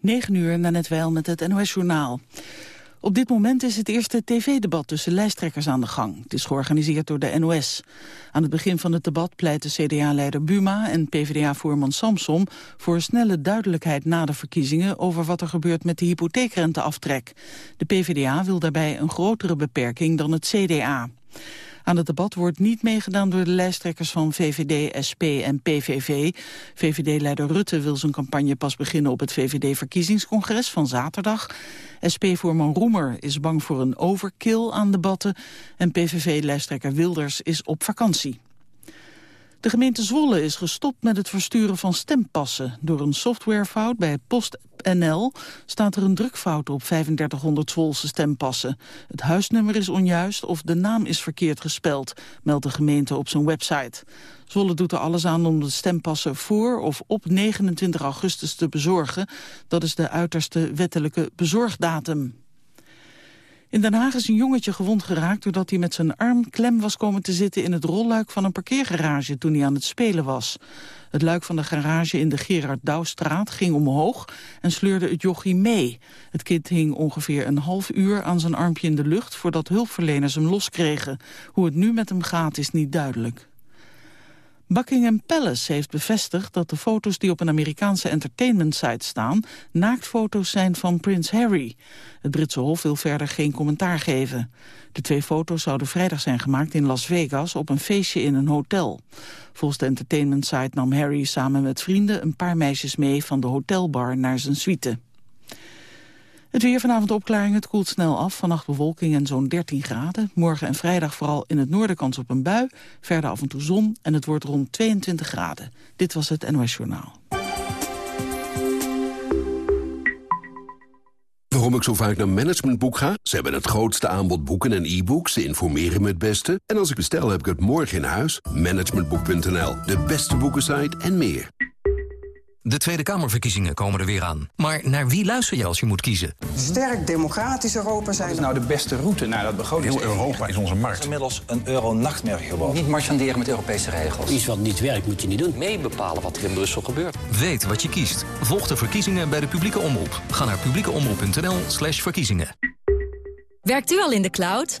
9 uur na net wel met het NOS-journaal. Op dit moment is het eerste tv-debat tussen lijsttrekkers aan de gang. Het is georganiseerd door de NOS. Aan het begin van het debat pleiten CDA-leider Buma en PvdA-voorman Samsom... voor snelle duidelijkheid na de verkiezingen over wat er gebeurt met de hypotheekrenteaftrek. De PvdA wil daarbij een grotere beperking dan het CDA. Aan het debat wordt niet meegedaan door de lijsttrekkers van VVD, SP en PVV. VVD-leider Rutte wil zijn campagne pas beginnen op het VVD-verkiezingscongres van zaterdag. SP-voorman Roemer is bang voor een overkill aan debatten. En PVV-lijsttrekker Wilders is op vakantie. De gemeente Zwolle is gestopt met het versturen van stempassen. Door een softwarefout bij PostNL staat er een drukfout op 3500 Zwolse stempassen. Het huisnummer is onjuist of de naam is verkeerd gespeld, meldt de gemeente op zijn website. Zwolle doet er alles aan om de stempassen voor of op 29 augustus te bezorgen. Dat is de uiterste wettelijke bezorgdatum. In Den Haag is een jongetje gewond geraakt doordat hij met zijn arm klem was komen te zitten in het rolluik van een parkeergarage toen hij aan het spelen was. Het luik van de garage in de Gerard Douwstraat ging omhoog en sleurde het jochie mee. Het kind hing ongeveer een half uur aan zijn armpje in de lucht voordat hulpverleners hem loskregen. Hoe het nu met hem gaat is niet duidelijk. Buckingham Palace heeft bevestigd dat de foto's die op een Amerikaanse entertainment-site staan naaktfoto's zijn van prins Harry. Het Britse Hof wil verder geen commentaar geven. De twee foto's zouden vrijdag zijn gemaakt in Las Vegas op een feestje in een hotel. Volgens de entertainment-site nam Harry samen met vrienden een paar meisjes mee van de hotelbar naar zijn suite. Het weer vanavond opklaring, het koelt snel af. Vannacht bewolking en zo'n 13 graden. Morgen en vrijdag vooral in het noorden kans op een bui. Verder af en toe zon en het wordt rond 22 graden. Dit was het NOS Journaal. Waarom ik zo vaak naar Managementboek ga? Ze hebben het grootste aanbod boeken en e-books. Ze informeren me het beste. En als ik bestel heb ik het morgen in huis. Managementboek.nl, de beste boekensite en meer. De Tweede Kamerverkiezingen komen er weer aan. Maar naar wie luister je als je moet kiezen? Sterk democratisch Europa zijn. Wat is nou de beste route naar dat begroting? Heel Europa is onze markt. inmiddels een euro-nachtmerrie geworden. Niet marchanderen met Europese regels. Iets wat niet werkt moet je niet doen. Mee bepalen wat er in Brussel gebeurt. Weet wat je kiest. Volg de verkiezingen bij de publieke omroep. Ga naar publiekeomroep.nl slash verkiezingen. Werkt u al in de cloud?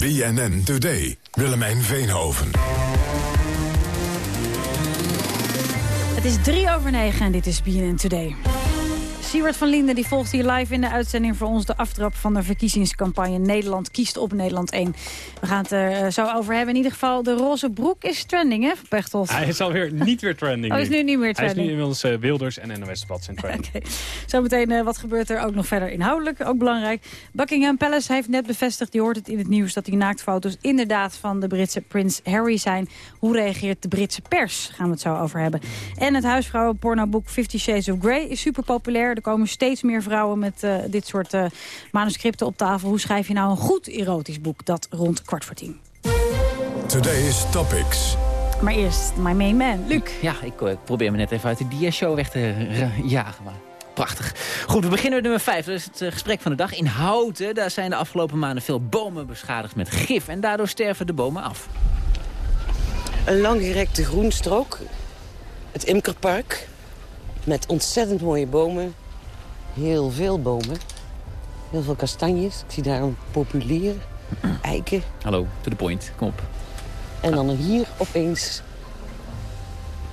BNN Today. Willemijn Veenhoven. Het is drie over negen en dit is BNN Today. Siewert van Linden die volgt hier live in de uitzending voor ons... de aftrap van de verkiezingscampagne Nederland kiest op Nederland 1. We gaan het er eh, zo over hebben. In ieder geval, de roze broek is trending, hè, Pechtold? Hij is alweer niet weer trending. Oh, is nu niet meer trending? Hij is nu inmiddels uh, Wilders en NOS Debat zijn trending. okay. Zometeen, uh, wat gebeurt er ook nog verder inhoudelijk? Ook belangrijk. Buckingham Palace heeft net bevestigd, je hoort het in het nieuws... dat die naaktfoto's inderdaad van de Britse prins Harry zijn. Hoe reageert de Britse pers? Daar gaan we het zo over hebben. En het huisvrouwenpornoboek Fifty Shades of Grey is super populair. Er komen steeds meer vrouwen met uh, dit soort uh, manuscripten op tafel. Hoe schrijf je nou een goed erotisch boek? Dat rond kwart voor tien. Today's Topics. Maar eerst my main man, Luc. Ja, ik, ik probeer me net even uit de dia-show weg te jagen. Maar prachtig. Goed, we beginnen met nummer 5. Dat is het uh, gesprek van de dag. In Houten, daar zijn de afgelopen maanden veel bomen beschadigd met gif. En daardoor sterven de bomen af. Een langgerekte groenstrook. Het Imkerpark. Met ontzettend mooie bomen. Heel veel bomen. Heel veel kastanjes. Ik zie daar een populier. Eiken. Hallo, to the point. Kom op. En dan hier opeens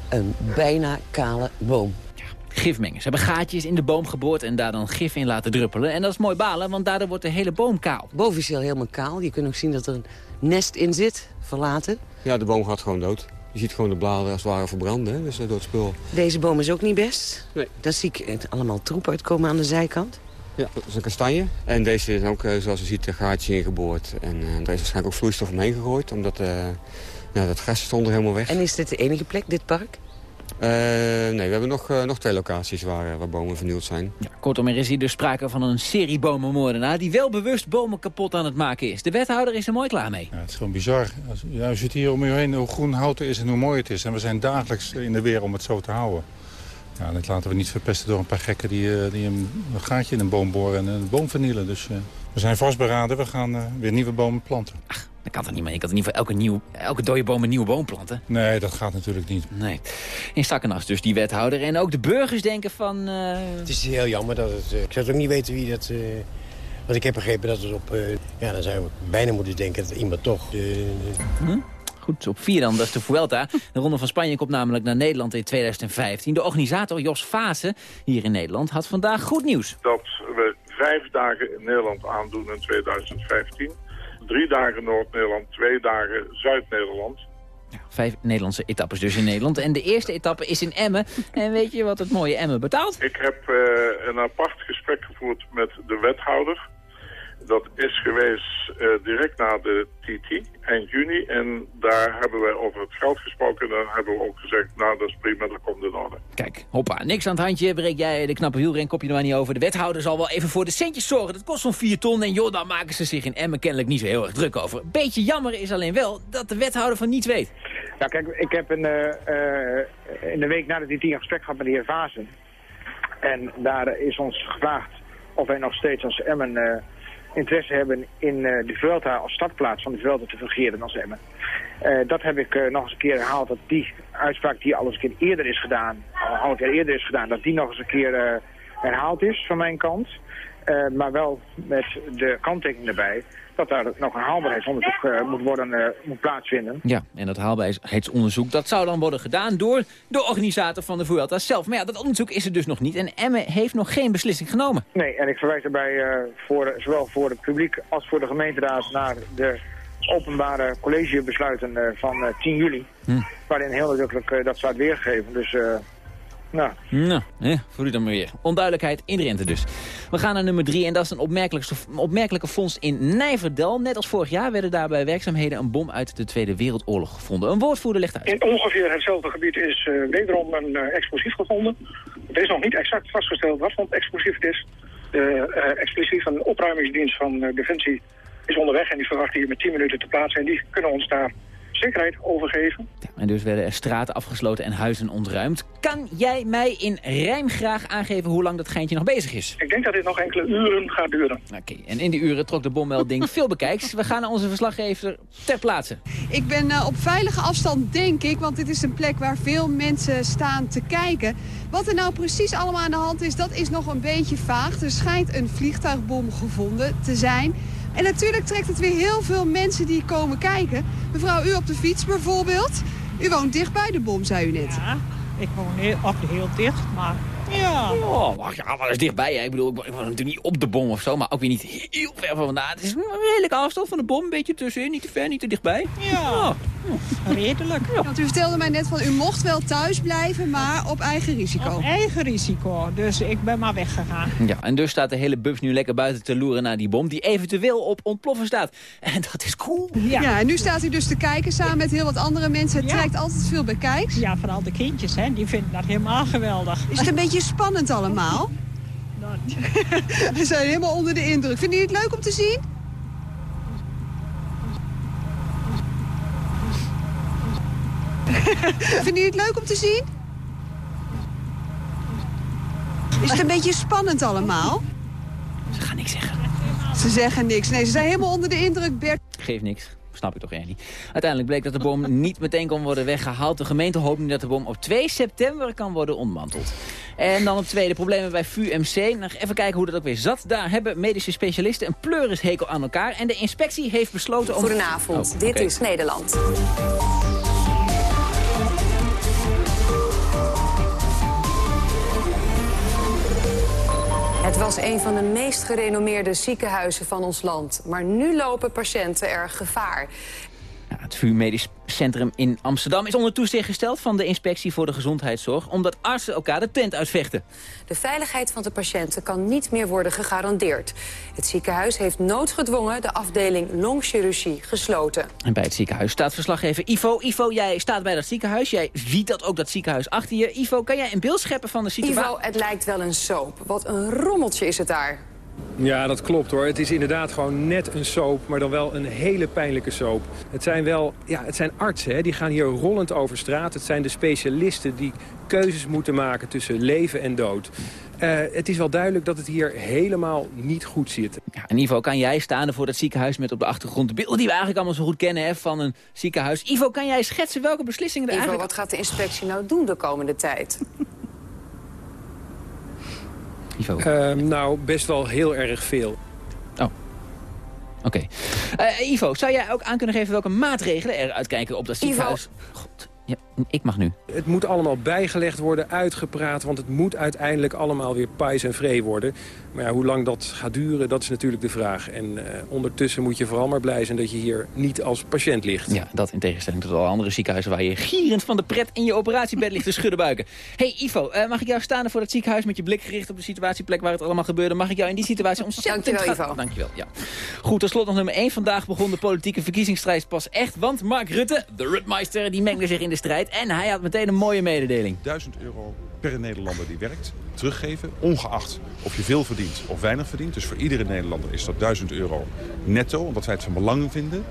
een bijna kale boom. Gifmengers hebben gaatjes in de boom geboord en daar dan gif in laten druppelen. En dat is mooi balen, want daardoor wordt de hele boom kaal. Boven is hij al helemaal kaal. Je kunt ook zien dat er een nest in zit, verlaten. Ja, de boom gaat gewoon dood. Je ziet gewoon de bladeren als het ware verbranden, hè? dus door het spul. Deze boom is ook niet best. Nee. Daar zie ik allemaal troep uitkomen aan de zijkant. Ja, dat is een kastanje. En deze is ook, zoals je ziet, een gaatje ingeboord. En uh, er is waarschijnlijk ook vloeistof omheen gegooid, omdat uh, ja, dat gras stond er helemaal weg. En is dit de enige plek, dit park? Uh, nee, we hebben nog, uh, nog twee locaties waar, waar bomen vernield zijn. Ja, kortom, er is hier dus sprake van een serie bomenmoordenaar... die wel bewust bomen kapot aan het maken is. De wethouder is er mooi klaar mee. Ja, het is gewoon bizar. Als, ja, je ziet hier om je heen hoe groen hout er is en hoe mooi het is. En we zijn dagelijks in de weer om het zo te houden. Ja, dat laten we niet verpesten door een paar gekken die, uh, die een, een, gaatje in een boom boren en een boom vernielen. Dus we zijn vastberaden, we gaan weer nieuwe bomen planten. Ach. Dat kan toch niet, maar je kan niet voor elke, nieuw, elke dode boom een nieuwe boom planten? Nee, dat gaat natuurlijk niet. Nee. In Stakkenas dus, die wethouder. En ook de burgers denken van... Uh... Het is heel jammer dat het... Uh, ik zou het ook niet weten wie dat... Uh, want ik heb begrepen dat het op... ja, dan zou je bijna moeten denken dat iemand toch... Hm? Goed, op vier dan, dat is de Vuelta. De Ronde van Spanje komt namelijk naar Nederland in 2015. De organisator Jos Vase, hier in Nederland, had vandaag goed nieuws. Dat we vijf dagen in Nederland aandoen in 2015 drie dagen Noord-Nederland, twee dagen Zuid-Nederland. Ja, vijf Nederlandse etappes dus in Nederland. En de eerste etappe is in Emmen. En weet je wat het mooie Emmen betaalt? Ik heb uh, een apart gesprek gevoerd met de wethouder. Dat is geweest uh, direct na de TT, eind juni. En daar hebben wij over het geld gesproken. En dan hebben we ook gezegd, nou dat is prima, dat komt in orde. Kijk, hoppa, niks aan het handje. Breek jij de knappe wielren, kopje er maar niet over. De wethouder zal wel even voor de centjes zorgen. Dat kost zo'n 4 ton. En joh, dan maken ze zich in Emmen kennelijk niet zo heel erg druk over. Beetje jammer is alleen wel dat de wethouder van niets weet. Ja, kijk, ik heb een, uh, uh, in de week na de TT een gesprek gehad met de heer Vazen. En daar is ons gevraagd of wij nog steeds als Emmen interesse hebben in uh, de Vuelta als startplaats van de Vuelta te fungeren als Emmen. Uh, dat heb ik uh, nog eens een keer herhaald, dat die uitspraak die al eens een keer eerder is gedaan, al een keer eerder is gedaan, dat die nog eens een keer herhaald is van mijn kant. Maar wel met de kanttekening erbij dat daar nog een haalbaarheidsonderzoek uh, moet, worden, uh, moet plaatsvinden. Ja, en dat haalbaarheidsonderzoek dat zou dan worden gedaan door de organisator van de Vuelta zelf. Maar ja, dat onderzoek is er dus nog niet en Emme heeft nog geen beslissing genomen. Nee, en ik verwijs daarbij voor, zowel voor het publiek als voor de gemeenteraad naar de openbare collegebesluiten van 10 juli. Hm. Waarin heel nadrukkelijk dat staat weergegeven. Dus nou. Nou, voor u dan maar weer. Onduidelijkheid in Drenthe dus. We gaan naar nummer drie en dat is een opmerkelijke, opmerkelijke vondst in Nijverdal. Net als vorig jaar werden daar bij werkzaamheden een bom uit de Tweede Wereldoorlog gevonden. Een woordvoerder legt uit. In ongeveer hetzelfde gebied is uh, wederom een uh, explosief gevonden. Het is nog niet exact vastgesteld wat voor explosief het is. De uh, explosief van de opruimingsdienst van Defensie is onderweg en die verwachten hier met 10 minuten te plaatsen. En die kunnen ons daar zekerheid overgeven. Ja, en dus werden er straten afgesloten en huizen ontruimd. Kan jij mij in rijm graag aangeven hoe lang dat geintje nog bezig is? Ik denk dat dit nog enkele uren gaat duren. Oké, en in die uren trok de bommelding veel bekijks. We gaan naar onze verslaggever ter plaatse. Ik ben uh, op veilige afstand, denk ik, want dit is een plek waar veel mensen staan te kijken. Wat er nou precies allemaal aan de hand is, dat is nog een beetje vaag. Er schijnt een vliegtuigbom gevonden te zijn... En natuurlijk trekt het weer heel veel mensen die komen kijken. Mevrouw, u op de fiets bijvoorbeeld. U woont dicht bij de bom, zei u net. Ja, ik woon heel, heel dicht, maar ja. Oh, ja, maar is dichtbij. Hè? Ik bedoel, ik woon natuurlijk niet op de bom of zo, maar ook weer niet heel ver van vandaan. Het is een redelijke afstand van de bom, een beetje tussenin, niet te ver, niet te dichtbij. Ja, oh. redelijk. Ja. Want u vertelde mij net van, u mocht wel thuis blijven, maar op eigen risico. Op eigen risico, dus ik ben maar weggegaan. Ja, en dus staat de hele bus nu lekker buiten te loeren naar die bom, die eventueel op ontploffen staat. En dat is cool. Ja, ja en nu staat u dus te kijken samen met heel wat andere mensen. Het trekt altijd veel bekijks. Ja, vooral de kindjes, hè, die vinden dat helemaal geweldig. Is het een beetje spannend allemaal? We zijn helemaal onder de indruk. Vinden jullie het leuk om te zien? Vinden jullie het leuk om te zien? Is het een beetje spannend allemaal? Ze gaan niks zeggen. Ze zeggen niks. Nee, ze zijn helemaal onder de indruk, Bert. Geef niks. Snap ik toch echt niet. Uiteindelijk bleek dat de bom niet meteen kon worden weggehaald. De gemeente hoopt nu dat de bom op 2 september kan worden ontmanteld. En dan op tweede problemen bij VUMC. Nog even kijken hoe dat ook weer zat. Daar hebben medische specialisten een pleurishekel aan elkaar. En de inspectie heeft besloten om... Goedenavond, oh, dit is Nederland. Was een van de meest gerenommeerde ziekenhuizen van ons land. Maar nu lopen patiënten er gevaar. Het VU Medisch Centrum in Amsterdam is onder toezicht gesteld van de Inspectie voor de Gezondheidszorg... omdat artsen elkaar de tent uitvechten. De veiligheid van de patiënten kan niet meer worden gegarandeerd. Het ziekenhuis heeft noodgedwongen de afdeling longchirurgie gesloten. En bij het ziekenhuis staat verslaggever Ivo. Ivo, jij staat bij dat ziekenhuis. Jij ziet dat ook dat ziekenhuis achter je. Ivo, kan jij een beeld scheppen van de situatie? Ivo, het lijkt wel een soap. Wat een rommeltje is het daar. Ja, dat klopt hoor. Het is inderdaad gewoon net een soap, maar dan wel een hele pijnlijke soap. Het zijn wel, ja, het zijn artsen, hè? die gaan hier rollend over straat. Het zijn de specialisten die keuzes moeten maken tussen leven en dood. Uh, het is wel duidelijk dat het hier helemaal niet goed zit. Ja, en Ivo, kan jij staan voor dat ziekenhuis met op de achtergrond de beelden die we eigenlijk allemaal zo goed kennen hè, van een ziekenhuis. Ivo, kan jij schetsen welke beslissingen er Ivo, eigenlijk... wat gaat de inspectie nou doen de komende tijd? Ivo? Uh, nou, best wel heel erg veel. Oh. Oké. Okay. Uh, Ivo, zou jij ook aan kunnen geven welke maatregelen er uitkijken op dat ziekenhuis? God, ja, ik mag nu. Het moet allemaal bijgelegd worden, uitgepraat... want het moet uiteindelijk allemaal weer pais en vree worden. Maar ja, hoe lang dat gaat duren, dat is natuurlijk de vraag. En uh, ondertussen moet je vooral maar blij zijn dat je hier niet als patiënt ligt. Ja, dat in tegenstelling tot alle andere ziekenhuizen... waar je gierend van de pret in je operatiebed ligt te schudden buiken. hey, Ivo, uh, mag ik jou staan voor het ziekenhuis... met je blik gericht op de situatieplek waar het allemaal gebeurde? Mag ik jou in die situatie ontzettend... Dankjewel, Ivo. Dankjewel, ja. Goed, tot slot nog nummer 1. Vandaag begon de politieke verkiezingsstrijd pas echt... want Mark Rutte, de Rutmeister, die mengde zich in de strijd... en hij had meteen een mooie mededeling. 1000 euro per Nederlander die werkt teruggeven, ongeacht of je veel verdient of weinig verdient. Dus voor iedere Nederlander is dat 1000 euro netto, omdat wij het van belang vinden.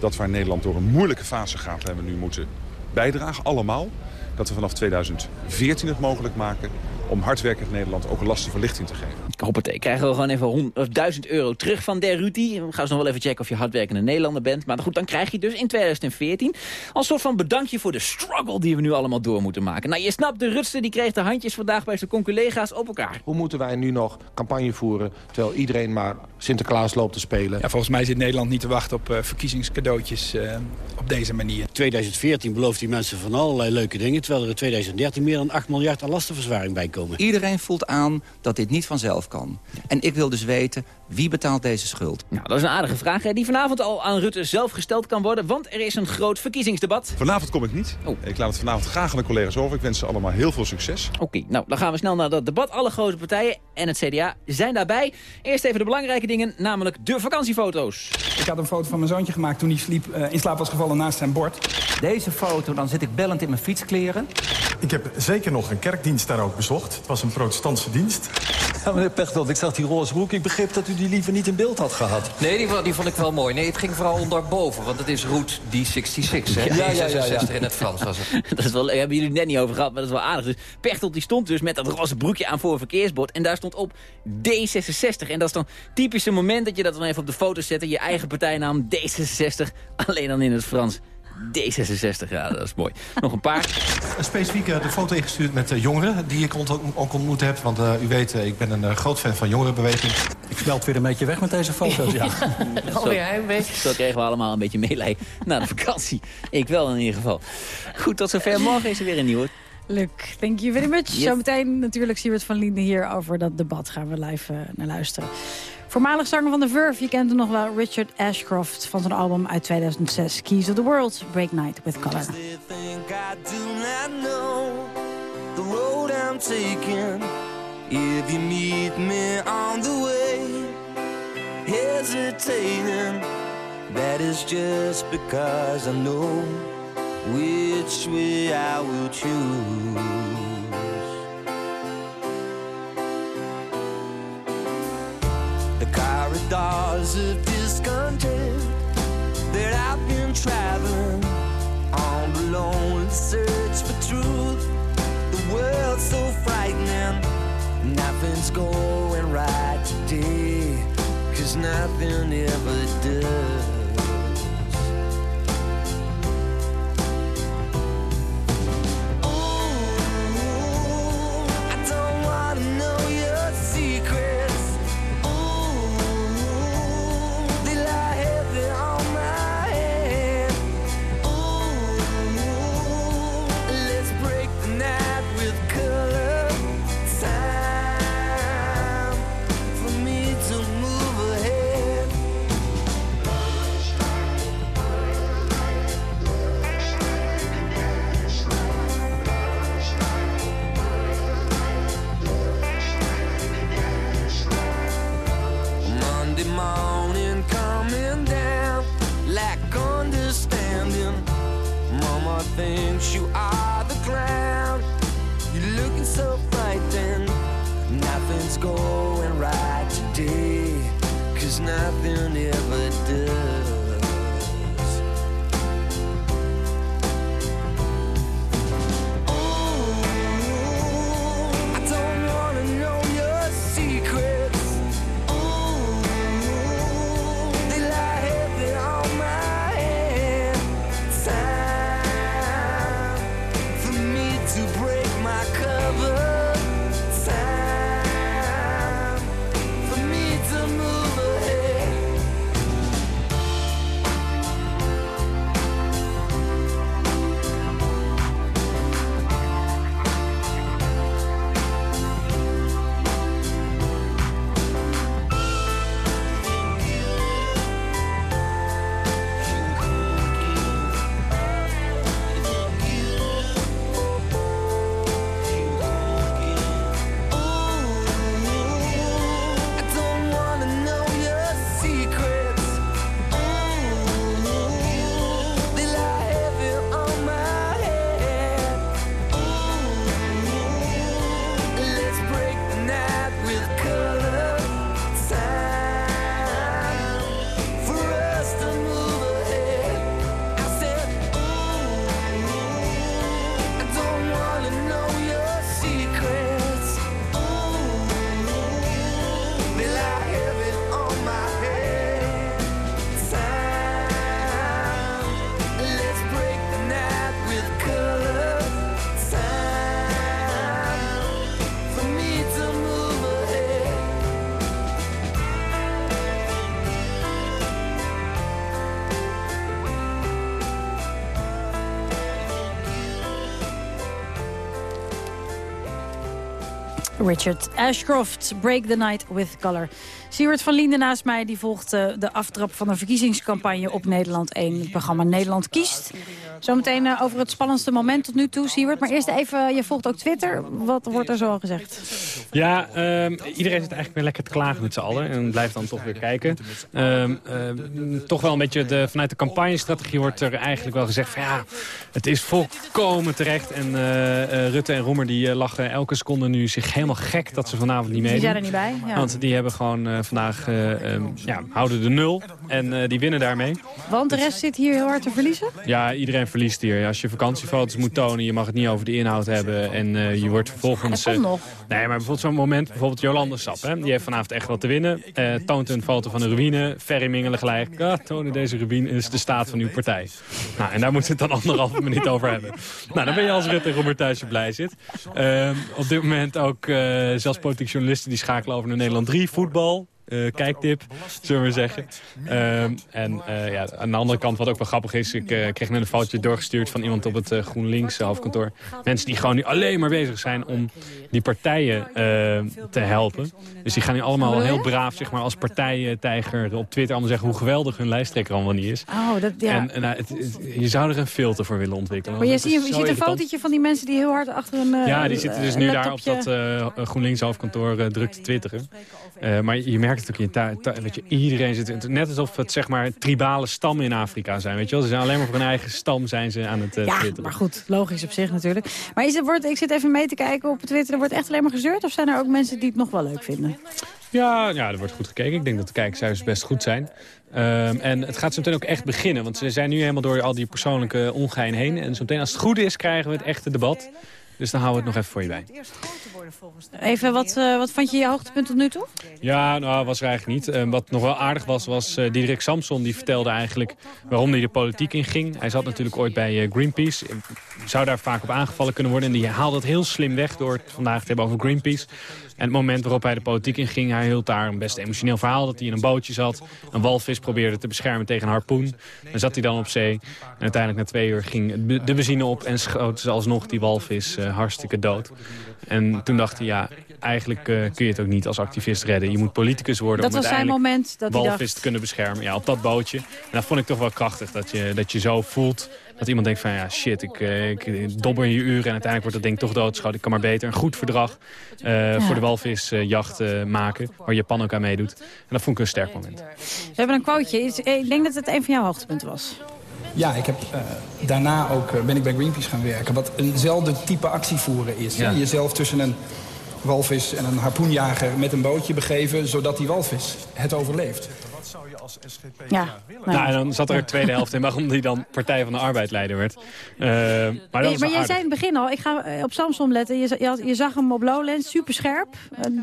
Dat waar Nederland door een moeilijke fase gaat, hebben we nu moeten bijdragen, allemaal. Dat we vanaf 2014 het mogelijk maken om hardwerkend Nederland ook een lastenverlichting te geven. Hoppatee, krijgen we gewoon even 1000 euro terug van Der Ruti. We gaan ze nog wel even checken of je hardwerkende Nederlander bent. Maar goed, dan krijg je dus in 2014 als soort van bedankje voor de struggle die we nu allemaal door moeten maken. Nou, je snapt, de Rutste die kreeg de handjes vandaag bij zijn conculega's op elkaar. Hoe moeten wij nu nog campagne voeren terwijl iedereen maar Sinterklaas loopt te spelen? Ja, volgens mij zit Nederland niet te wachten op uh, verkiezingscadeautjes uh, op deze manier. 2014 belooft die mensen van allerlei leuke dingen, terwijl er in 2013 meer dan 8 miljard aan lastenverzwaring bij komen. Iedereen voelt aan dat dit niet vanzelf kan. En ik wil dus weten, wie betaalt deze schuld? Nou, dat is een aardige vraag hè, die vanavond al aan Rutte zelf gesteld kan worden. Want er is een groot verkiezingsdebat. Vanavond kom ik niet. Oh. Ik laat het vanavond graag aan de collega's over. Ik wens ze allemaal heel veel succes. Oké, okay, nou dan gaan we snel naar dat debat. Alle grote partijen en het CDA zijn daarbij. Eerst even de belangrijke dingen, namelijk de vakantiefoto's. Ik had een foto van mijn zoontje gemaakt toen hij sliep, uh, in slaap was gevallen naast zijn bord. Deze foto, dan zit ik bellend in mijn fietskleren. Ik heb zeker nog een kerkdienst daar ook bezocht. Het was een protestantse dienst. Ja, meneer Pechtold, ik zag die roze broek. Ik begreep dat u die liever niet in beeld had gehad. Nee, die, die vond ik wel mooi. Nee, het ging vooral onderboven, want het is Route D66, hè? Ja, ja, ja, ja, in het Frans was het. dat is wel, daar hebben jullie net niet over gehad, maar dat is wel aardig. Dus Pechtold die stond dus met dat roze broekje aan voor een verkeersbord. En daar stond op D66. En dat is dan typisch een moment dat je dat dan even op de foto zet... je eigen partijnaam D66, alleen dan in het Frans. D66, ja, dat is mooi. Nog een paar. Een specifieke de foto ingestuurd met uh, jongeren die ik ook ontmoet heb. Want uh, u weet, uh, ik ben een groot fan van jongerenbeweging. Ik smelt weer een beetje weg met deze foto's, ja. ja. Alweer heimwee. Zo kregen we allemaal een beetje meelij na de vakantie. Ik wel in ieder geval. Goed, tot zover. Morgen is er weer een nieuwe. Luc, thank you very much. Yes. Zometeen natuurlijk Siebert van Linden hier over dat debat. Gaan we live naar luisteren. Voormalig zanger van The Verve, je kent hem nog wel, Richard Ashcroft... van zijn album uit 2006, Keys of the World, Break Night with Color. The road I'm taking If you meet me on the way Hesitating That is just because I know Which way I will choose corridors of discontent that I've been traveling on the lonely search for truth. The world's so frightening, nothing's going right today, cause nothing ever does. Oh, I don't wanna know your nothing ever does. Richard Ashcroft, Break the Night with Color. Siewert van Linden naast mij die volgt eh, de aftrap van de verkiezingscampagne op Nederland 1. Het programma Nederland kiest. Zometeen eh, over het spannendste moment tot nu toe, Siewert. Maar eerst even, je volgt ook Twitter. Wat wordt er zo al gezegd? Ja, ehm, iedereen zit eigenlijk weer lekker te klagen met z'n allen. En blijft dan toch weer kijken. Ehm, ehm, toch wel een beetje de, vanuit de campagnestrategie wordt er eigenlijk wel gezegd... van ja, het is volkomen terecht. En eh, eh, Rutte en Roemer die eh, lachen elke seconde nu zich helemaal gek... dat ze vanavond niet Die meedoen. zijn er niet bij. Ja. Want die hebben gewoon eh, vandaag, eh, ehm, ja, houden de nul. En eh, die winnen daarmee. Want de rest zit hier heel hard te verliezen? Ja, iedereen verliest hier. Als je vakantiefoto's moet tonen, je mag het niet over de inhoud hebben. En je wordt vervolgens... Nee, maar bijvoorbeeld zo'n moment, bijvoorbeeld Jolande Sap. Hè, die heeft vanavond echt wat te winnen. Toont een foto van een ruïne. Ferry Mingelen gelijk. Ah, tonen deze ruïne is de staat van uw partij. Nou, en daar moeten we het dan anderhalve minuut over hebben. Nou, dan ben je als Rutte Robert thuis je blij zit. Ehm, op dit moment ook eh, zelfs politieke journalisten die schakelen over naar Nederland 3. Voetbal. Eh, kijktip, zullen we zeggen. Ehm, en eh, ja, aan de andere kant, wat ook wel grappig is... ik eh, kreeg net een foutje doorgestuurd van iemand op het eh, GroenLinks hoofdkantoor. Mensen die gewoon nu alleen maar bezig zijn om die partijen eh, te helpen. Dus die gaan nu allemaal heel braaf zeg maar, als partijtijger op Twitter... allemaal zeggen hoe geweldig hun lijsttrekker allemaal niet is. Oh, dat, ja. En, en nou, het- het- je zou er een filter voor willen ontwikkelen. maar je ziet, je ziet een fotootje van die mensen die heel hard achter een eh, Ja, die zitten dus nu daar op dat eh, GroenLinks hoofdkantoor eh, druk te twitteren. Eh, maar je merkt het ook in je tuin. tu- Weet je, iedereen zit... Net alsof het zeg maar tribale stammen in Afrika zijn. Weet je wel? Ze zijn alleen maar voor hun eigen stam zijn ze aan het eh, Ja, twitteren. maar goed, logisch op zich natuurlijk. Maar is het, wordt, ik zit even mee te kijken op Twitter. Er wordt echt alleen maar gezeurd? Of zijn er ook mensen die het nog wel leuk vinden? Ja, ja, er wordt goed gekeken. Ik denk dat de kijkcijfers best goed zijn. Ehm, en het gaat zo meteen ook echt beginnen. Want ze zijn nu helemaal door al die persoonlijke ongein heen. En zo meteen, als het goed is, krijgen we het echte debat. Dus dan houden we het nog even voor je bij. Even, wat, eh, wat vond je je hoogtepunt tot nu toe? Ja, nou, was er eigenlijk niet. Eh, wat nog wel aardig was, was eh Diederik Samson. Die vertelde eigenlijk waarom hij de politiek inging. Hij zat natuurlijk ooit bij Greenpeace. Zou daar vaak op aangevallen kunnen worden. En die haalde het heel slim weg door het vandaag te hebben over Greenpeace. En het moment waarop hij de politiek inging, hij hield daar een best emotioneel verhaal. Dat hij in een bootje zat, een walvis probeerde te beschermen tegen een harpoen. Dan zat hij dan op zee. En uiteindelijk na twee uur ging de- benzine op en schoot ze alsnog die walvis eh, hartstikke dood. En toen dacht hij, ja, eigenlijk eh, kun je het ook niet als activist redden. Je moet politicus worden Dat om was zijn moment dat walvis dacht... te kunnen beschermen. Ja, op dat bootje. En dat vond ik toch wel krachtig, dat je, dat je zo voelt... dat iemand denkt van, ja, shit, ik, eh, ik dobber je uren... en uiteindelijk wordt dat ding toch doodgeschoten. Ik kan maar beter een goed verdrag eh, voor de walvisjacht eh, maken... waar Japan ook aan meedoet. En dat vond ik een sterk moment. We hebben een quoteje. Is- Ik denk dat het een van jouw hoogtepunten was. Ja, ik heb, daarna ook, ben ik bij Greenpeace gaan werken. Wat eenzelfde type actie voeren is. Ja. Jezelf tussen een walvis en een harpoenjager met een bootje begeven... zodat die walvis het overleeft. Als SGP Ja. Nou, en dan zat er een tweede helft in waarom die dan Partij van de Arbeid leider werd. Eh, maar dat maar jij zei in het begin al, ik ga eh, op Samsung letten. Je, je, zag hem op Lowlands, super scherp.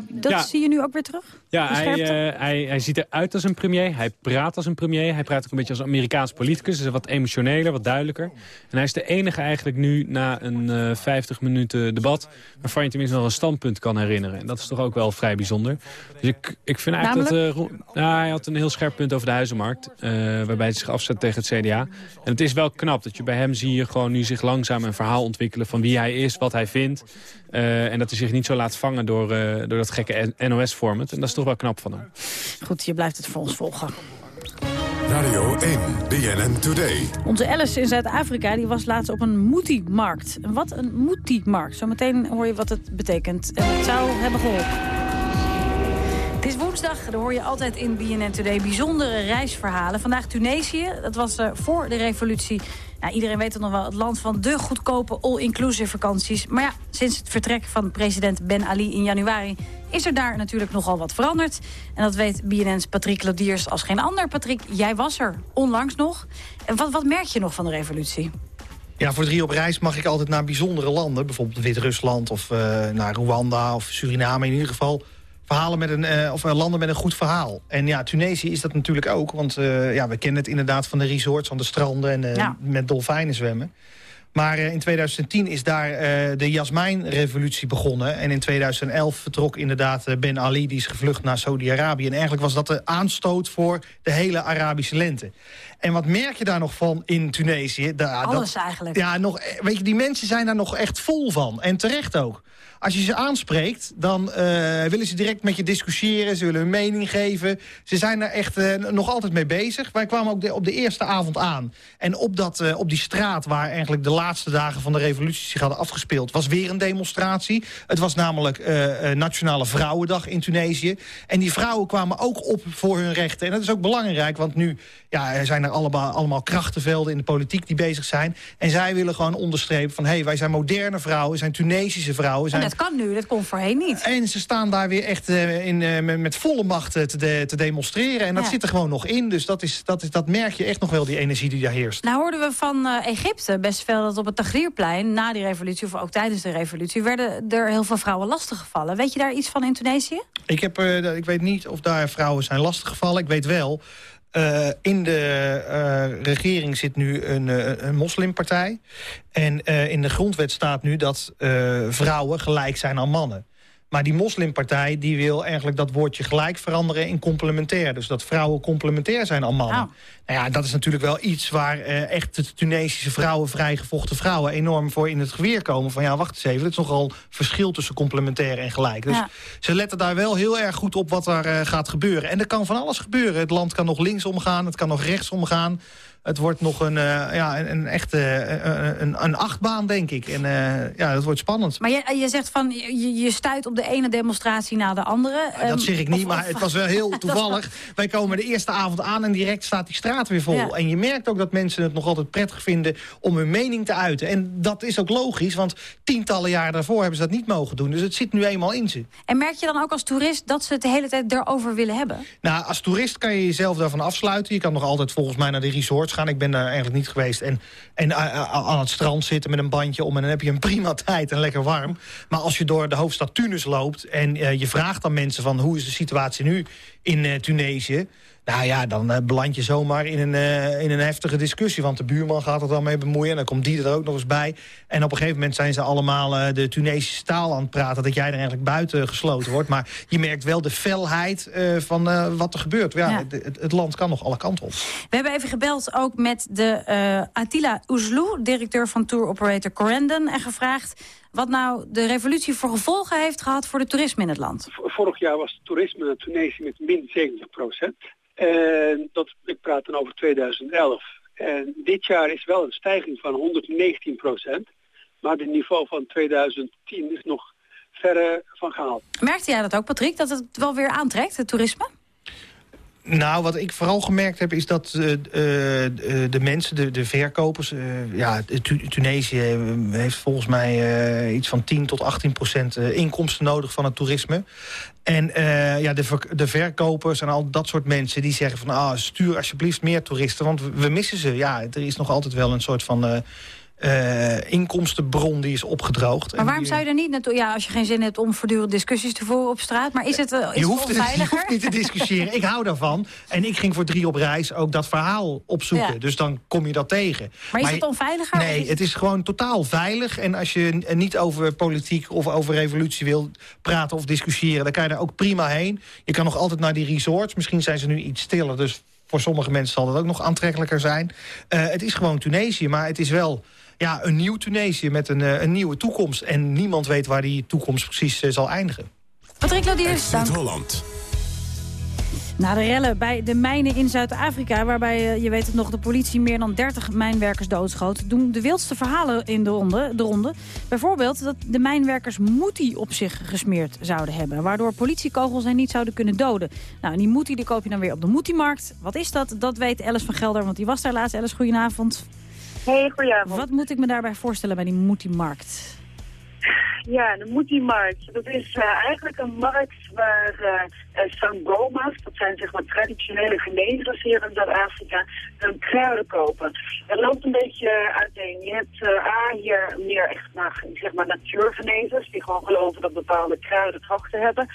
dat Ja. zie je nu ook weer terug? Ja, hij, eh, hij, hij ziet eruit als een premier. Hij praat als een premier. Hij praat ook een beetje als Amerikaans politicus. Dus wat emotioneler, wat duidelijker. En hij is de enige eigenlijk nu na een eh 50 minuten debat... waarvan je tenminste nog een standpunt kan herinneren. En dat is toch ook wel vrij bijzonder. Dus ik, ik vind eigenlijk dat... eh, nou, hij had een heel scherp punt over de huizenmarkt. eh, waarbij hij zich afzet tegen het CDA. En het is wel knap dat je bij hem zie je gewoon nu zich langzaam een verhaal ontwikkelen... van wie hij is, wat hij vindt. eh, en dat hij zich niet zo laat vangen door, eh, door dat gekke NOS-format. En dat is toch wel knap van hem. Goed, je blijft het voor ons volgen. Radio 1, BNN Today. Onze Alice in Zuid-Afrika die was laatst op een Moeti-markt. En Wat een Moeti-markt. Zometeen hoor je wat het betekent. En het zou hebben geholpen. Het is woensdag, daar hoor je altijd in BNN Today bijzondere reisverhalen. Vandaag Tunesië, dat was eh, voor de revolutie. Nou, iedereen weet het nog wel, het land van de goedkope all-inclusive vakanties. Maar ja, sinds het vertrek van president Ben Ali in januari... is er daar natuurlijk nogal wat veranderd. En dat weet BNN's Patrick Lodiers als geen ander. Patrick, jij was er onlangs nog. En wat, wat merk je nog van de revolutie? Ja, voor drie op reis mag ik altijd naar bijzondere landen. Bijvoorbeeld Wit-Rusland of eh, naar Rwanda of Suriname. In ieder geval verhalen met een, eh, of eh, landen met een goed verhaal. En ja, Tunesië is dat natuurlijk ook. Want eh, ja, we kennen het inderdaad van de resorts, van de stranden... en Ja. met dolfijnen zwemmen. Maar in 2010 is daar de Jasmijnrevolutie begonnen. En in 2011 vertrok inderdaad Ben Ali, die is gevlucht naar Saudi-Arabië. En eigenlijk was dat de aanstoot voor de hele Arabische lente. En wat merk je daar nog van in Tunesië? Da- Alles dat- eigenlijk. Ja, nog, weet je, die mensen zijn daar nog echt vol van. En terecht ook. Als je ze aanspreekt, dan eh, willen ze direct met je discussiëren. Ze willen hun mening geven. Ze zijn er echt eh, nog altijd mee bezig. Wij kwamen ook op de eerste avond aan. En op, dat, eh, op die straat waar eigenlijk de laatste dagen van de revolutie zich hadden afgespeeld... was weer een demonstratie. Het was namelijk Nationale Vrouwendag in Tunesië. En die vrouwen kwamen ook op voor hun rechten. En dat is ook belangrijk, want nu ja, zijn er allemaal, allemaal krachtenvelden in de politiek die bezig zijn. En zij willen gewoon onderstrepen van... hé, hey, wij zijn moderne vrouwen, zijn Tunesische vrouwen. En Zijn... dat kan nu, dat kon voorheen niet. En ze staan daar weer echt eh, in, eh, met, volle macht eh, te, de- te demonstreren. En dat Ja. zit er gewoon nog in. Dus dat, is, dat, is, dat merk je echt nog wel, die energie die daar heerst. Nou hoorden we van Egypte best veel dat op het Tagrierplein... na die revolutie, of ook tijdens de revolutie... werden er heel veel vrouwen lastiggevallen. Weet je daar iets van in Tunesië? Ik, heb, ik weet niet of daar vrouwen zijn lastiggevallen. Ik weet wel, eh, in de eh, regering zit nu een, eh, een moslimpartij. En in de grondwet staat nu dat vrouwen gelijk zijn aan mannen. Maar die moslimpartij die wil eigenlijk dat woordje gelijk veranderen in complementair. Dus dat vrouwen complementair zijn aan mannen. Nou ja, dat is natuurlijk wel iets waar eh, echt de Tunesische vrouwen, vrijgevochten vrouwen, enorm voor in het geweer komen. Van ja, wacht eens even, het is nogal verschil tussen complementair en gelijk. Dus Ja. ze letten daar wel heel erg goed op wat er eh, gaat gebeuren. En er kan van alles gebeuren. Het land kan nog linksom gaan, het kan nog rechtsom gaan. Het wordt nog een, eh, ja, een, een echte eh, een, een achtbaan, denk ik. En eh, ja, dat wordt spannend. Maar je, je zegt van, je, je stuit op de ene demonstratie na de andere. Ehm, Dat zeg ik niet, of- maar of- het was wel heel toevallig. Wij komen de eerste avond aan en direct staat die straat weer vol. Ja. En je merkt ook dat mensen het nog altijd prettig vinden om hun mening te uiten. En dat is ook logisch, want tientallen jaren daarvoor hebben ze dat niet mogen doen. Dus het zit nu eenmaal in ze. En merk je dan ook als toerist dat ze het de hele tijd erover willen hebben? Nou, als toerist kan je jezelf daarvan afsluiten. Je kan nog altijd volgens mij naar de Ik ben daar eigenlijk niet geweest. En, en eh, eh, aan het strand zitten met een bandje om... en dan heb je een prima tijd en lekker warm. Maar als je door de hoofdstad Tunis loopt... en eh, je vraagt aan mensen van hoe is de situatie nu in Tunesië... Nou ja, dan eh, beland je zomaar in een, eh, in een heftige discussie. Want de buurman gaat er dan mee bemoeien. En dan komt die er ook nog eens bij. En op een gegeven moment zijn ze allemaal eh, de Tunesische taal aan het praten. Dat jij er eigenlijk buiten gesloten wordt. Maar je merkt wel de felheid eh, van eh, wat er gebeurt. Ja, Ja. Het, het land kan nog alle kanten op. We hebben even gebeld ook met de eh, Attila Oezlou, directeur van tour operator Corendon... en gevraagd wat nou de revolutie voor gevolgen heeft gehad voor de toerisme in het land. Vorig jaar was het toerisme naar Tunesië met min 70 procent. En dat, ik praat dan over 2011. En dit jaar is wel een stijging van 119 procent. Maar het niveau van 2010 is nog verre van gehaald. Merkte jij dat ook, Patrick, dat het wel weer aantrekt, het toerisme? Nou, wat ik vooral gemerkt heb is dat uh, uh, de mensen, de, de verkopers... Ja, Tunesië heeft volgens mij iets van 10 tot 18 procent inkomsten nodig van het toerisme. En ja, de, de verkopers en al dat soort mensen die zeggen van... Ah, stuur alsjeblieft meer toeristen, want we missen ze. Ja, er is nog altijd wel een soort van uh, inkomstenbron die is opgedroogd. Maar waarom zou je er niet naartoe... Ja, als je geen zin hebt om voortdurend discussies te voeren op straat... maar is het, uh, is je, hoeft het je hoeft niet te discussiëren. ik hou daarvan. En ik ging voor drie op reis ook dat verhaal opzoeken. Ja. Dus dan kom je dat tegen. Maar is het onveiliger? Nee, het is gewoon totaal veilig. En als je niet over politiek of over revolutie wil praten of discussiëren... dan kan je daar ook prima heen. Je kan nog altijd naar die resorts. Misschien zijn ze nu iets stiller, dus voor sommige mensen zal dat ook nog aantrekkelijker zijn. Uh, het is gewoon Tunesië, maar het is wel ja, een nieuw Tunesië met een, een nieuwe toekomst. En niemand weet waar die toekomst precies uh, zal eindigen. Patrick Lodiers, dank. Holland. Na de rellen bij de mijnen in Zuid-Afrika... waarbij, uh, je weet het nog, de politie meer dan 30 mijnwerkers doodschoot... doen de wildste verhalen in de ronde, de ronde. Bijvoorbeeld dat de mijnwerkers moetie op zich gesmeerd zouden hebben... waardoor politiekogels hen niet zouden kunnen doden. Nou, en die moetie die koop je dan weer op de moetiemarkt. Wat is dat? Dat weet Alice van Gelder, want die was daar laatst. Alice, goedenavond. Hey, goedenavond. Wat moet ik me daarbij voorstellen bij die Moetiemarkt? Ja, de Moetiemarkt. Dat is uh, eigenlijk een markt waar uh, sangoma's, dat zijn zeg maar traditionele genezers hier in Zuid-Afrika, hun kruiden kopen. Dat loopt een beetje uiteen. Je hebt uh, A, hier meer echt naar, zeg maar natuurgenezers, die gewoon geloven dat bepaalde kruiden krachten hebben.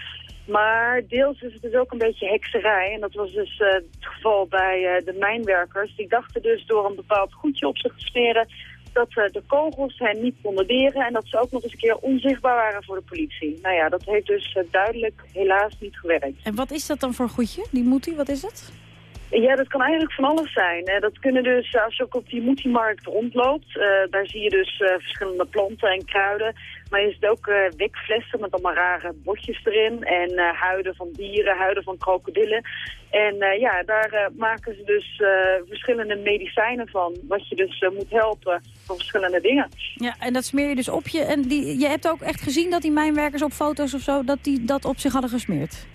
Maar deels is het dus ook een beetje hekserij. En dat was dus uh, het geval bij uh, de mijnwerkers. Die dachten dus door een bepaald goedje op zich te smeren... dat uh, de kogels hen niet konden deren... en dat ze ook nog eens een keer onzichtbaar waren voor de politie. Nou ja, dat heeft dus duidelijk helaas niet gewerkt. En wat is dat dan voor goedje, die moetie? Wat is het? Ja, dat kan eigenlijk van alles zijn. Dat kunnen dus, als je ook op die moetiemarkt rondloopt, daar zie je dus verschillende planten en kruiden. Maar je ziet ook uh, wikflessen met allemaal rare botjes erin en huiden van dieren, huiden van krokodillen. En ja, daar maken ze dus verschillende medicijnen van, wat je dus moet helpen voor verschillende dingen. Ja, en dat smeer je dus op je. En die, je hebt ook echt gezien dat die mijnwerkers op foto's of zo, dat die dat op zich hadden gesmeerd?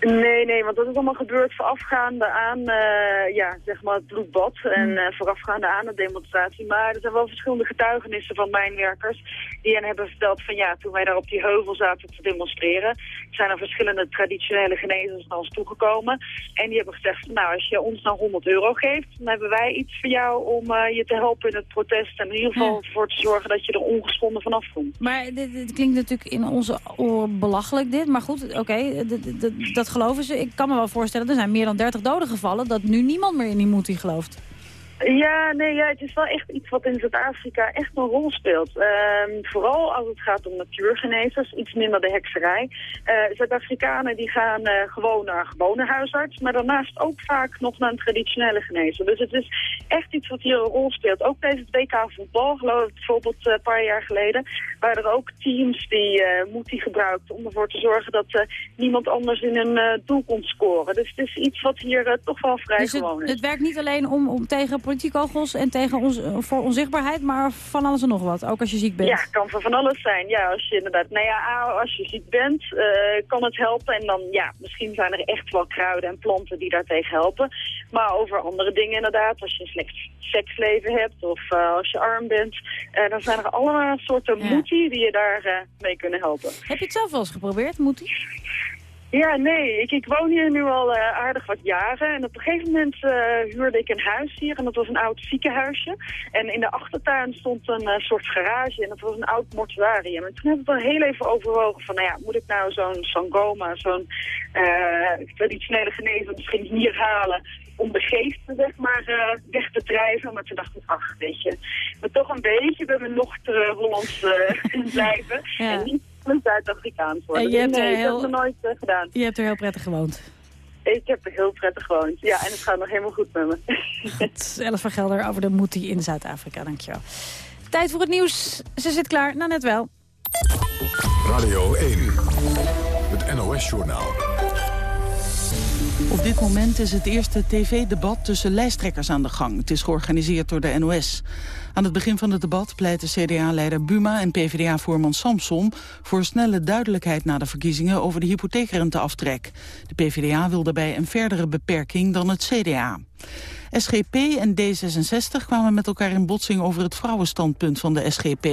Nee, nee, want dat is allemaal gebeurd voorafgaande aan uh, ja, zeg maar het bloedbad en uh, voorafgaande aan de demonstratie. Maar er zijn wel verschillende getuigenissen van mijnwerkers die hen hebben verteld van ja, toen wij daar op die heuvel zaten te demonstreren, zijn er verschillende traditionele genezers naar ons toegekomen. En die hebben gezegd, nou als je ons nou 100 euro geeft, dan hebben wij iets voor jou om uh, je te helpen in het protest. En in ieder geval ja. voor te zorgen dat je er ongeschonden vanaf komt. Maar dit, dit, klinkt natuurlijk in onze oren belachelijk dit, maar goed, oké, okay, dat geloven ze. Ik kan me wel voorstellen, er zijn meer dan 30 doden gevallen... dat nu niemand meer in die moetie gelooft. Ja, nee, ja, het is wel echt iets wat in Zuid-Afrika echt een rol speelt. Uh, vooral als het gaat om natuurgenezers, iets minder de hekserij. Uh, Zuid-Afrikanen die gaan uh, gewoon naar gewone huisarts, maar daarnaast ook vaak nog naar een traditionele genezer. Dus het is echt iets wat hier een rol speelt. Ook tijdens het WK voetbal, geloof ik bijvoorbeeld uh, een paar jaar geleden, waren er ook teams die Moetie gebruikten om ervoor te zorgen dat niemand anders in een doel kon scoren. Dus het is iets wat hier toch wel vrij dus gewoon is. Het werkt niet alleen om, om tegen politiekogels en tegen ons, voor onzichtbaarheid, maar van alles en nog wat, ook als je ziek bent. Ja, kan van alles zijn. Ja, als je inderdaad, nou ja, als je ziek bent, uh, kan het helpen. En dan, ja, misschien zijn er echt wel kruiden en planten die daartegen helpen. Maar over andere dingen inderdaad, als je een slecht seksleven hebt of uh, als je arm bent, uh, dan zijn er allemaal soorten ja. moetie die je daar mee kunnen helpen. Heb je het zelf wel eens geprobeerd, moetie? Ja, nee. Ik, ik woon hier nu al uh, aardig wat jaren. En op een gegeven moment uh, huurde ik een huis hier. En dat was een oud ziekenhuisje. En in de achtertuin stond een uh, soort garage. En dat was een oud mortuarium. En toen heb ik er heel even overwogen van... Nou ja, moet ik nou zo'n sangoma, zo'n traditionele genezer misschien hier halen om de geesten zeg maar uh, weg te drijven. Maar toen dacht ik, ach, weet je, maar toch een beetje bij mijn nuchtere Hollands uh, blijven. Ja. En niet een Zuid-Afrikaans worden. En je hebt nee, er heel, dat heb ik nooit uh, gedaan. Je hebt er heel prettig gewoond. Ik heb er heel prettig gewoond. Ja, en het gaat nog helemaal goed met me. Goed, Alice van Gelder over de Moetie in Zuid-Afrika. Dankjewel. Tijd voor het nieuws. Ze zit klaar. Nou, net wel. Radio 1. Het NOS-journaal. Op dit moment is het eerste tv-debat tussen lijsttrekkers aan de gang. Het is georganiseerd door de NOS. Aan het begin van het debat pleiten CDA-leider Buma en PvdA-voorman Samson... voor snelle duidelijkheid na de verkiezingen over de hypotheekrenteaftrek. De PvdA wil daarbij een verdere beperking dan het CDA. SGP en D66 kwamen met elkaar in botsing over het vrouwenstandpunt van de SGP.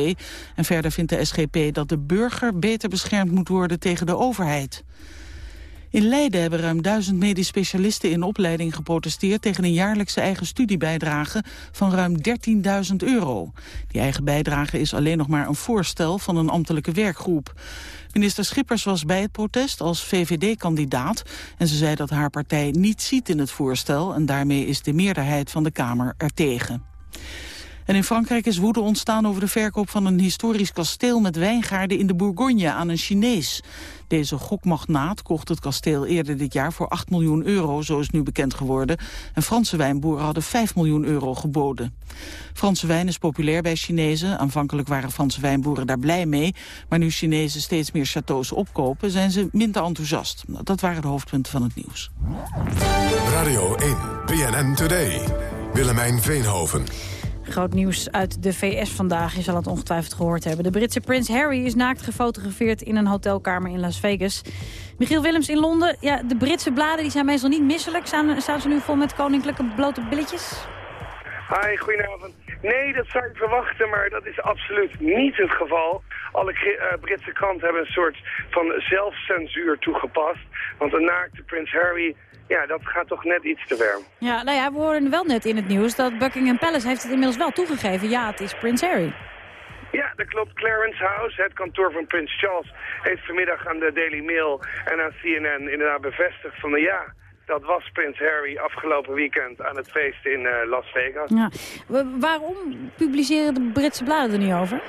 En verder vindt de SGP dat de burger beter beschermd moet worden tegen de overheid. In Leiden hebben ruim duizend medisch specialisten in opleiding geprotesteerd tegen een jaarlijkse eigen studiebijdrage van ruim 13.000 euro. Die eigen bijdrage is alleen nog maar een voorstel van een ambtelijke werkgroep. Minister Schippers was bij het protest als VVD-kandidaat en ze zei dat haar partij niet ziet in het voorstel en daarmee is de meerderheid van de Kamer ertegen. En in Frankrijk is woede ontstaan over de verkoop van een historisch kasteel met wijngaarden in de Bourgogne aan een Chinees. Deze gokmagnaat kocht het kasteel eerder dit jaar voor 8 miljoen euro, zo is nu bekend geworden. En Franse wijnboeren hadden 5 miljoen euro geboden. Franse wijn is populair bij Chinezen. Aanvankelijk waren Franse wijnboeren daar blij mee. Maar nu Chinezen steeds meer chateaus opkopen, zijn ze minder enthousiast. Dat waren de hoofdpunten van het nieuws. Radio 1, BNN Today. Willemijn Veenhoven. Groot nieuws uit de VS vandaag, je zal het ongetwijfeld gehoord hebben. De Britse prins Harry is naakt gefotografeerd in een hotelkamer in Las Vegas. Michiel Willems in Londen. Ja, de Britse bladen die zijn meestal niet misselijk. Staan, staan ze nu vol met koninklijke blote billetjes? Hi, goedenavond. Nee, dat zou je verwachten, maar dat is absoluut niet het geval. Alle uh, Britse kranten hebben een soort van zelfcensuur toegepast. Want een naakte prins Harry ja, dat gaat toch net iets te ver. Ja, nou ja, we hoorden wel net in het nieuws dat Buckingham Palace heeft het inmiddels wel toegegeven. Ja, het is Prins Harry. Ja, dat klopt. Clarence House, het kantoor van Prins Charles, heeft vanmiddag aan de Daily Mail en aan CNN inderdaad bevestigd van ja, dat was Prins Harry afgelopen weekend aan het feest in uh, Las Vegas. Ja. Waarom publiceren de Britse bladen er niet over?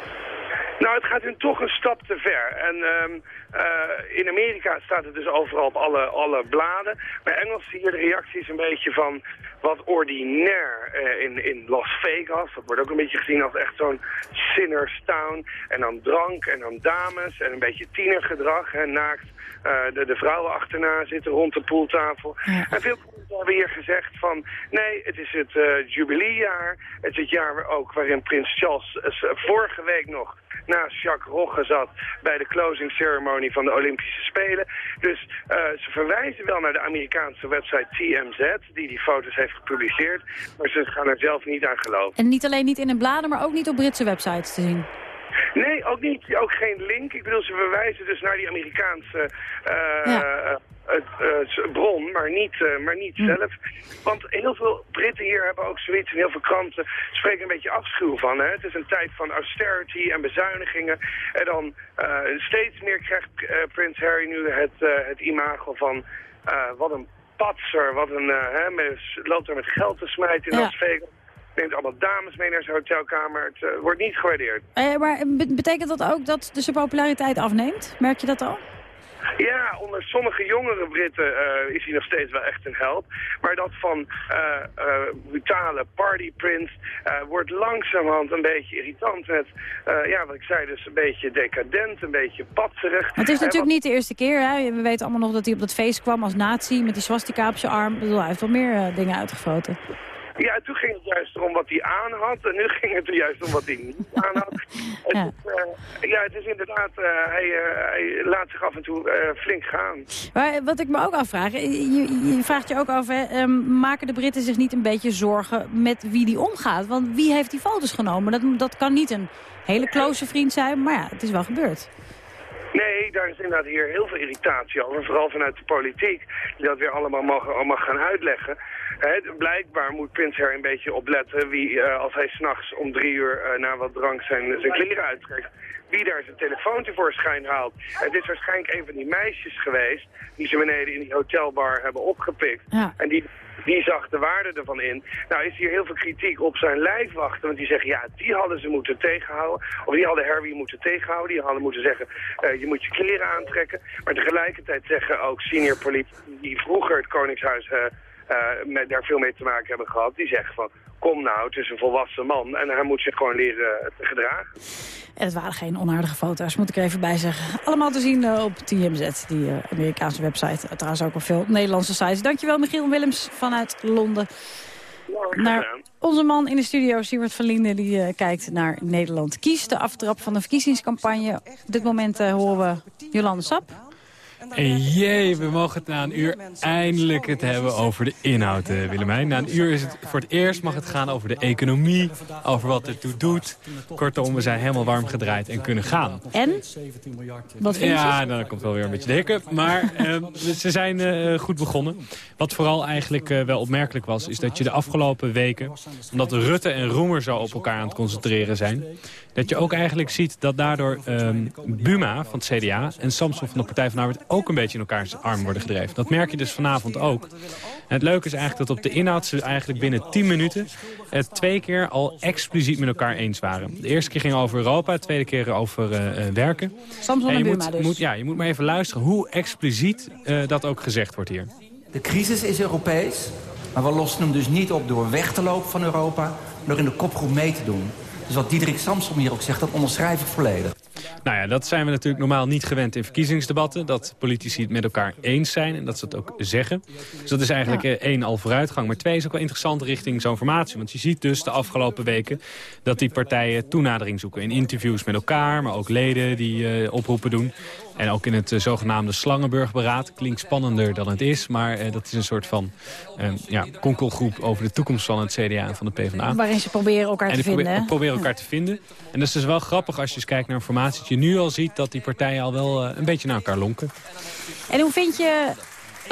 Nou, het gaat hun toch een stap te ver. En um, uh, in Amerika staat het dus overal op alle, alle bladen. Bij Engels zie je de reacties een beetje van wat ordinair uh, in, in Las Vegas. Dat wordt ook een beetje gezien als echt zo'n sinners town. En dan drank en dan dames en een beetje tienergedrag. En naakt uh, de, de vrouwen achterna zitten rond de poeltafel. En veel mensen hebben hier gezegd van... nee, het is het uh, jubileejaar. Het is het jaar ook waarin prins Charles vorige week nog naast Jacques Rogge zat bij de closing ceremony van de Olympische Spelen. Dus uh, ze verwijzen wel naar de Amerikaanse website TMZ, die die foto's heeft gepubliceerd. Maar ze gaan er zelf niet aan geloven. En niet alleen niet in een bladen, maar ook niet op Britse websites te zien? Nee, ook niet. Ook geen link. Ik bedoel, ze verwijzen dus naar die Amerikaanse uh, ja het, uh, bron, maar niet, uh, maar niet hm. zelf. Want heel veel Britten hier hebben ook zoiets, en heel veel kranten spreken een beetje afschuw van. Hè? Het is een tijd van austerity en bezuinigingen. En dan uh, steeds meer krijgt Prins Harry nu het, het imago van wat een patser, wat een, hè, loopt er met geld te smijten in ja. Las Vegas neemt allemaal dames mee naar zijn hotelkamer. Het wordt niet gewaardeerd. maar betekent dat ook dat de zijn populariteit afneemt? Merk je dat al? Ja, onder sommige jongere Britten uh, is hij nog steeds wel echt een held. Maar dat van uh, uh, brutale partyprins wordt langzamerhand een beetje irritant. Met, ja, wat ik zei, dus een beetje decadent, een beetje patserig. Het is natuurlijk niet de eerste keer. Hè? We weten allemaal nog dat hij op dat feest kwam als nazi met die swastika op zijn arm. Ik bedoel, hij heeft wel meer dingen uitgefoten. Ja, toen ging het juist om wat hij aan had. En nu ging het er juist om wat hij niet aan had. ja. Het, is, uh, ja, het is inderdaad, uh, hij, uh, hij, laat zich af en toe flink gaan. Maar wat ik me ook afvraag, je, je vraagt je ook af, hè, um, maken de Britten zich niet een beetje zorgen met wie die omgaat? Want wie heeft die foto's genomen? Dat, dat kan niet een hele close vriend zijn, maar ja, het is wel gebeurd. Nee, daar is inderdaad hier heel veel irritatie over. Vooral vanuit de politiek, die dat weer allemaal mag, mag gaan uitleggen. blijkbaar moet Prins Harry een beetje opletten wie, uh, als hij s'nachts om drie uur uh, na wat drank zijn, zijn kleren uittrekt, wie daar zijn telefoon tevoorschijn haalt. Het is waarschijnlijk een van die meisjes geweest die ze beneden in die hotelbar hebben opgepikt. Ja. En die die zag de waarde ervan in. Nou is hier heel veel kritiek op zijn lijfwachten. Want die zeggen, ja, die hadden ze moeten tegenhouden. Of die hadden Harry moeten tegenhouden. Die hadden moeten zeggen, uh, je moet je kleren aantrekken. Maar tegelijkertijd zeggen ook senior politici die vroeger het Koningshuis... Uh, uh, met, daar veel mee te maken hebben gehad. Die zeggen van, kom nou, het is een volwassen man en hij moet zich gewoon leren gedragen. En het waren geen onaardige foto's, moet ik er even bij zeggen. Allemaal te zien uh, op TMZ, die uh, Amerikaanse website. Uh, trouwens ook op veel Nederlandse sites. Dankjewel Michiel Willems vanuit Londen. naar onze man in de studio, Siewert van Linden, die kijkt naar Nederland. Kies de aftrap van de verkiezingscampagne. Op dit moment horen we Jolande Sap. En jee, we mogen het na een uur eindelijk het hebben over de inhoud, uh, Willemijn. Na een uur is het voor het eerst mag het gaan over de economie, over wat het toe doet. Kortom, we zijn helemaal warm gedraaid en kunnen gaan. En? Wat vind je? Ja, dan komt wel weer een beetje de hiccup. Maar uh, ze zijn uh, goed begonnen. Wat vooral eigenlijk wel opmerkelijk was, is dat je de afgelopen weken... omdat Rutte en Roemer zo op elkaar aan het concentreren zijn... dat je ook eigenlijk ziet dat daardoor um, Buma van het CDA en Samson van de Partij van de Arbeid ook een beetje in elkaars arm worden gedreven. Dat merk je dus vanavond ook. En het leuke is eigenlijk dat op de inhoud ze eigenlijk binnen 10 minuten... het twee keer al expliciet met elkaar eens waren. De eerste keer ging over Europa, de tweede keer over uh, werken. Samson en, en je Buma moet, dus. moet, ja, je moet maar even luisteren hoe expliciet uh, dat ook gezegd wordt hier. De crisis is Europees, maar we lossen hem dus niet op door weg te lopen van Europa... maar door in de kopgroep mee te doen. Dus wat Diederik Samsom hier ook zegt, dat onderschrijf ik volledig. Nou ja, dat zijn we natuurlijk normaal niet gewend in verkiezingsdebatten. Dat politici het met elkaar eens zijn en dat ze het ook zeggen. Dus dat is eigenlijk ja. één al vooruitgang. Maar twee is ook wel interessant richting zo'n formatie. Want je ziet dus de afgelopen weken dat die partijen toenadering zoeken. In interviews met elkaar, maar ook leden die uh, oproepen doen. En ook in het uh, zogenaamde Slangenburgberaad. Klinkt spannender dan het is, maar uh, dat is een soort van uh, ja, konkelgroep over de toekomst van het CDA en van de PvdA. Waarin ze proberen elkaar en te vinden. Probeer, proberen elkaar te vinden. En dat is dus wel grappig als je eens kijkt naar een formatie. Dat je nu al ziet dat die partijen al wel een beetje naar elkaar lonken. En hoe vind je...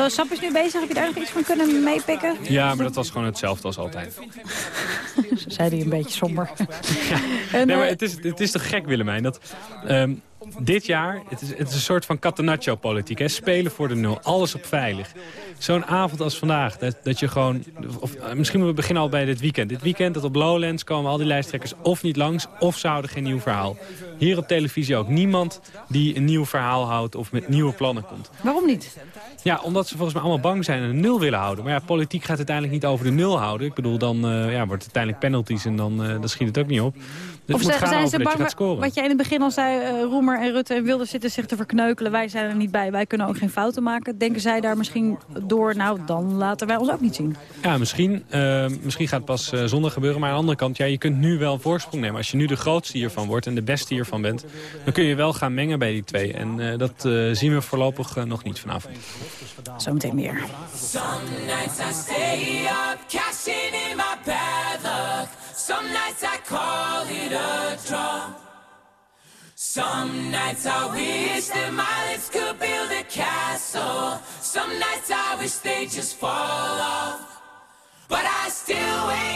Uh, Sap is nu bezig, heb je daar nog iets van kunnen meepikken? Ja, maar dat was gewoon hetzelfde als altijd. Zei hij een beetje somber. ja. en, nee, maar het is, het is toch gek, Willemijn, dat... Um, dit jaar, het is, het is een soort van catenaccio-politiek. Hè? Spelen voor de nul, alles op veilig. Zo'n avond als vandaag, dat, dat je gewoon... Of, misschien moeten we beginnen al bij dit weekend. Dit weekend, dat op Lowlands komen al die lijsttrekkers of niet langs... of ze houden geen nieuw verhaal. Hier op televisie ook. Niemand die een nieuw verhaal houdt of met nieuwe plannen komt. Waarom niet? Ja, omdat ze volgens mij allemaal bang zijn en een nul willen houden. Maar ja, politiek gaat uiteindelijk niet over de nul houden. Ik bedoel, dan uh, ja, wordt het uiteindelijk penalties en dan, uh, dan schiet het ook niet op. Dus of moet gaan zijn ze dat je bang, scoren. wat jij in het begin al zei, uh, Roemer en Rutte en Wilders zitten zich te verkneukelen. Wij zijn er niet bij, wij kunnen ook geen fouten maken. Denken zij daar misschien door, nou dan laten wij ons ook niet zien. Ja, misschien, uh, misschien gaat het pas uh, zondag gebeuren. Maar aan de andere kant, ja, je kunt nu wel voorsprong nemen. Als je nu de grootste hiervan wordt en de beste hiervan bent... dan kun je wel gaan mengen bij die twee. En uh, dat zien we voorlopig nog niet vanavond. Zometeen meer. Some nights I stay up, cashing in my bad luck. Some nights I call it a draw. Some nights I wish that my lips could build a castle. Some nights I wish they just fall off. But I still wake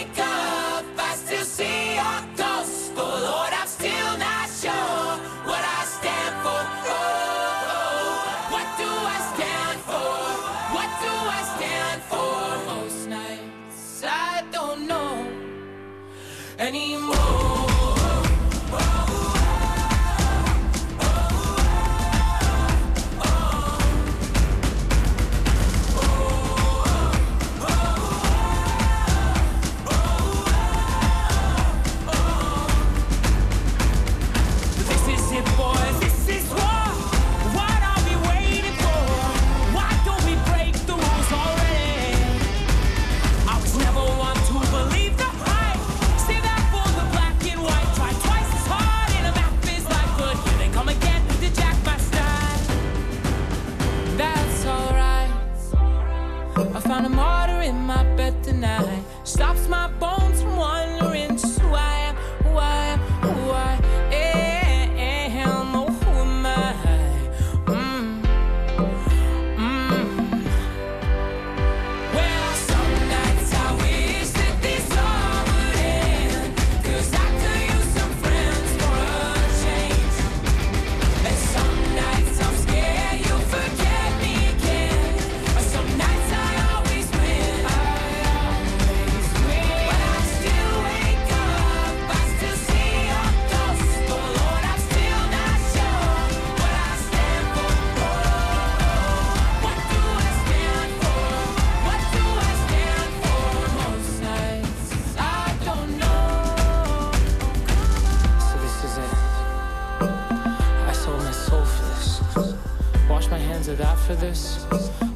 friends that for this.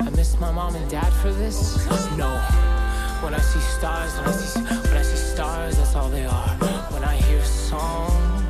I miss my mom and dad for this. No. When I see stars, when I see, when I see stars, that's all they are. When I hear songs.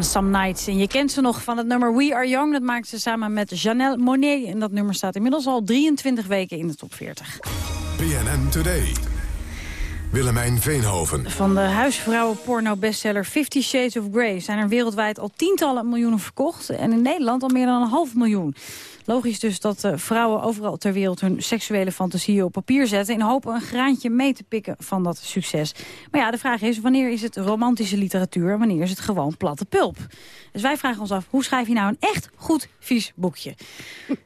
Some Nights. En je kent ze nog van het nummer We Are Young. Dat maakte ze samen met Janelle Monet. En dat nummer staat inmiddels al 23 weken in de top 40. BNN Today. Willemijn Veenhoven. Van de huisvrouwen-porno-bestseller Fifty Shades of Grey... zijn er wereldwijd al tientallen miljoenen verkocht. En in Nederland al meer dan een half miljoen. Logisch dus dat eh, vrouwen overal ter wereld hun seksuele fantasieën op papier zetten... in hopen een graantje mee te pikken van dat succes. Maar ja, de vraag is, wanneer is het romantische literatuur... en wanneer is het gewoon platte pulp? Dus wij vragen ons af, hoe schrijf je nou een echt goed vies boekje?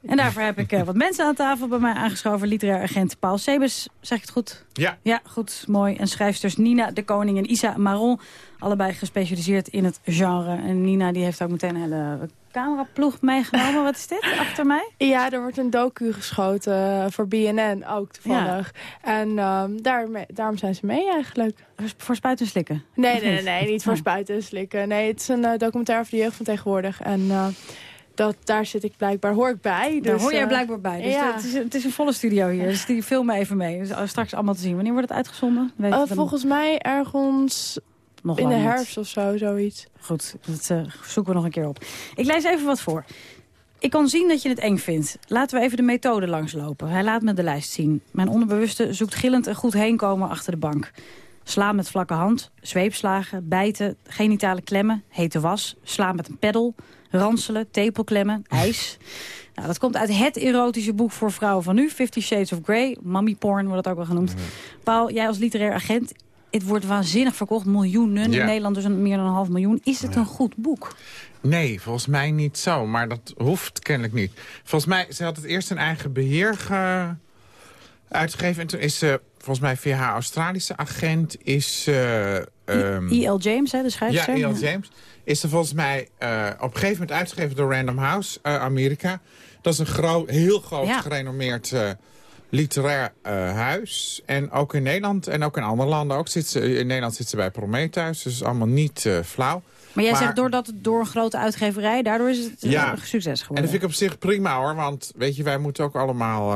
en daarvoor heb ik eh, wat mensen aan tafel bij mij aangeschoven. Literair agent Paul Sebes, zeg ik het goed? Ja. Ja, goed, mooi. En schrijfsters Nina de Koning en Isa Maron. Allebei gespecialiseerd in het genre. En Nina die heeft ook meteen een hele cameraploeg meegenomen. Wat is dit achter mij? Ja, er wordt een docu geschoten voor BNN ook toevallig. En ehm, daarmee, daarom zijn ze mee eigenlijk. Voor spuiten en slikken? Nee, nee, nee, niet? nee, niet voor Oh. spuiten en slikken. Nee, het is een eh, documentaire over de jeugd van tegenwoordig. En eh, dat, daar zit ik blijkbaar, hoor ik bij. Daar Dus, hoor jij eh, blijkbaar bij. Dus ja. het, is, het is een volle studio hier. Dus die filmen even mee. Dus straks allemaal te zien. Wanneer wordt het uitgezonden? Weet volgens mij ergens Nog in de niet. herfst of zo, zoiets. Goed, dat eh, zoeken we nog een keer op. Ik lees even wat voor. Ik kan zien dat je het eng vindt. Laten we even de methode langslopen. Hij laat me de lijst zien. Mijn onderbewuste zoekt gillend een goed heenkomen achter de bank. Slaan met vlakke hand, zweepslagen, bijten, genitale klemmen, hete was, slaan met een peddel, ranselen, tepelklemmen, ijs. Nou, dat komt uit het erotische boek voor vrouwen van nu, Fifty Shades of Grey. Mommy porn wordt het ook wel genoemd. Paul, jij als literair agent, het wordt waanzinnig verkocht. Miljoenen, Ja. in Nederland dus een, meer dan een half miljoen. Is het een goed boek? Nee, volgens mij niet zo. Maar dat hoeft kennelijk niet. Volgens mij, ze had het eerst een eigen beheer ge... uitgegeven. En toen is ze, volgens mij via haar Australische agent... is ze... ehm, E.L. James, hè, de ja, schrijfster. E.L. James. Is er volgens mij eh, op een gegeven moment uitgegeven door Random House, eh, Amerika. Dat is een groot, heel groot, Ja. gerenommeerd eh, literair eh, huis. En ook in Nederland en ook in andere landen. Ook zit ze, in Nederland zit ze bij Prometheus, dus allemaal niet eh, flauw. Maar jij zegt doordat het door een grote uitgeverij, daardoor is het eh, Ja. een succes En geworden. dat vind ik op zich prima hoor, want weet je, wij moeten ook allemaal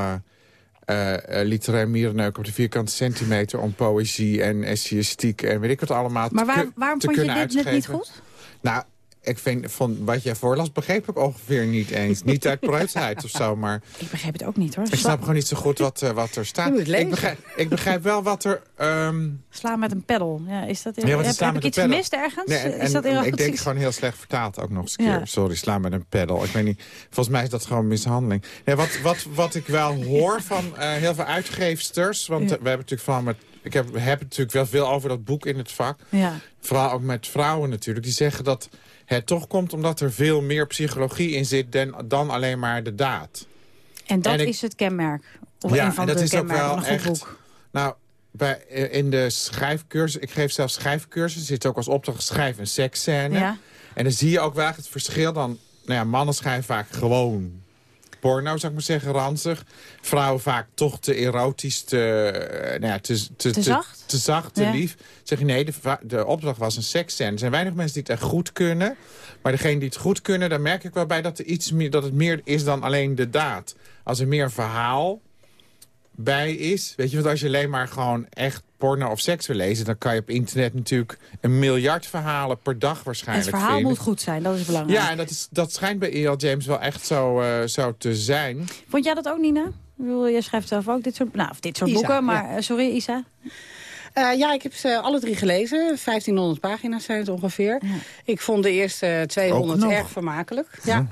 eh, eh, literair mierenneuken op de vierkante centimeter om poëzie en essayistiek en weet ik wat allemaal maar waar- waarom te vond je dit net niet goed? Nou, ik vind van wat jij voorlas begreep ik ongeveer niet eens. niet uit preutsheid of zo, maar Ik begreep het ook niet hoor. ik snap gewoon niet zo goed wat, eh, wat er staat. Ik begrijp, ik begrijp wel wat er... ehm, Slaan met een peddel. Ja, is dat, ja, wat heb, ik iets peddel? gemist ergens? Nee, en, is dat ik denk gewoon heel slecht vertaald ook nog eens een keer. Ja. Sorry, slaan met een peddel. Ik weet niet. Volgens mij is dat gewoon mishandeling. Nee, wat, wat, wat ik wel hoor van eh, heel veel uitgeefsters... want Ja. we hebben natuurlijk vooral met... Ik heb, natuurlijk wel veel over dat boek in het vak. Ja. Vooral ook met vrouwen natuurlijk. Die zeggen dat het toch komt omdat er veel meer psychologie in zit... dan, dan alleen maar de daad. En dat en ik- is het kenmerk. Of een van en dat de is ook wel van een goed echt... boek. Nou, bij, eh, in de schrijfcursus... Ik geef zelfs schrijfcursus. zit ook als opdracht schrijf een seksscène. Ja. En dan zie je ook wel het verschil. Dan, nou ja, mannen schrijven vaak gewoon porno, zou ik maar zeggen, ranzig. Vrouwen vaak toch te erotisch, te, eh, nou ja, te, te, Te zacht? te, zacht, te Ja. lief. Zeg je nee, de, de opdracht was een seksscène. Er zijn weinig mensen die het echt goed kunnen. Maar degene die het goed kunnen, daar merk ik wel bij dat, er iets meer, dat het meer is dan alleen de daad. Als er meer verhaal bij is. Weet je, want als je alleen maar gewoon echt porno of seks wil lezen... dan kan je op internet natuurlijk een miljard verhalen per dag waarschijnlijk Het verhaal vinden. moet goed zijn, dat is belangrijk. Ja, en dat, is, dat schijnt bij E.L. James wel echt zo, eh, zo te zijn. Vond jij dat ook, Nina? Ik bedoel, jij schrijft zelf ook dit soort, nou, of dit soort Isa, boeken, maar ja. eh, sorry, Isa. Eh, ja, ik heb ze alle drie gelezen. 1500 pagina's zijn het ongeveer. Ik vond de eerste 200 Ook nog. erg vermakelijk. Ja.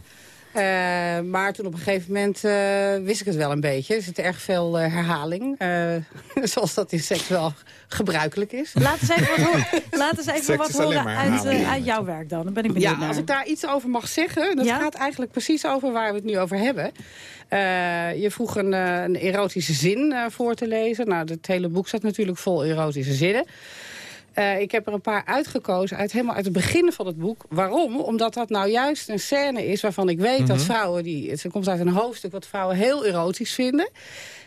Eh, maar toen op een gegeven moment eh, wist ik het wel een beetje. Er zit erg veel eh, herhaling. eh, zoals dat in seks wel gebruikelijk is. Laat eens even wat horen, laat eens even wat horen uit, eh, jouw werk dan. Dan ben ik benieuwd Ja, naar. als ik daar iets over mag zeggen. Dat Ja? gaat eigenlijk precies over waar we het nu over hebben. Eh, je vroeg een, eh, een erotische zin eh, voor te lezen. Nou, het hele boek staat natuurlijk vol erotische zinnen. Eh, ik heb er een paar uitgekozen, uit, helemaal uit het begin van het boek. Waarom? Omdat dat nou juist een scène is waarvan ik weet dat Mhm. vrouwen... Die, het komt uit een hoofdstuk wat vrouwen heel erotisch vinden.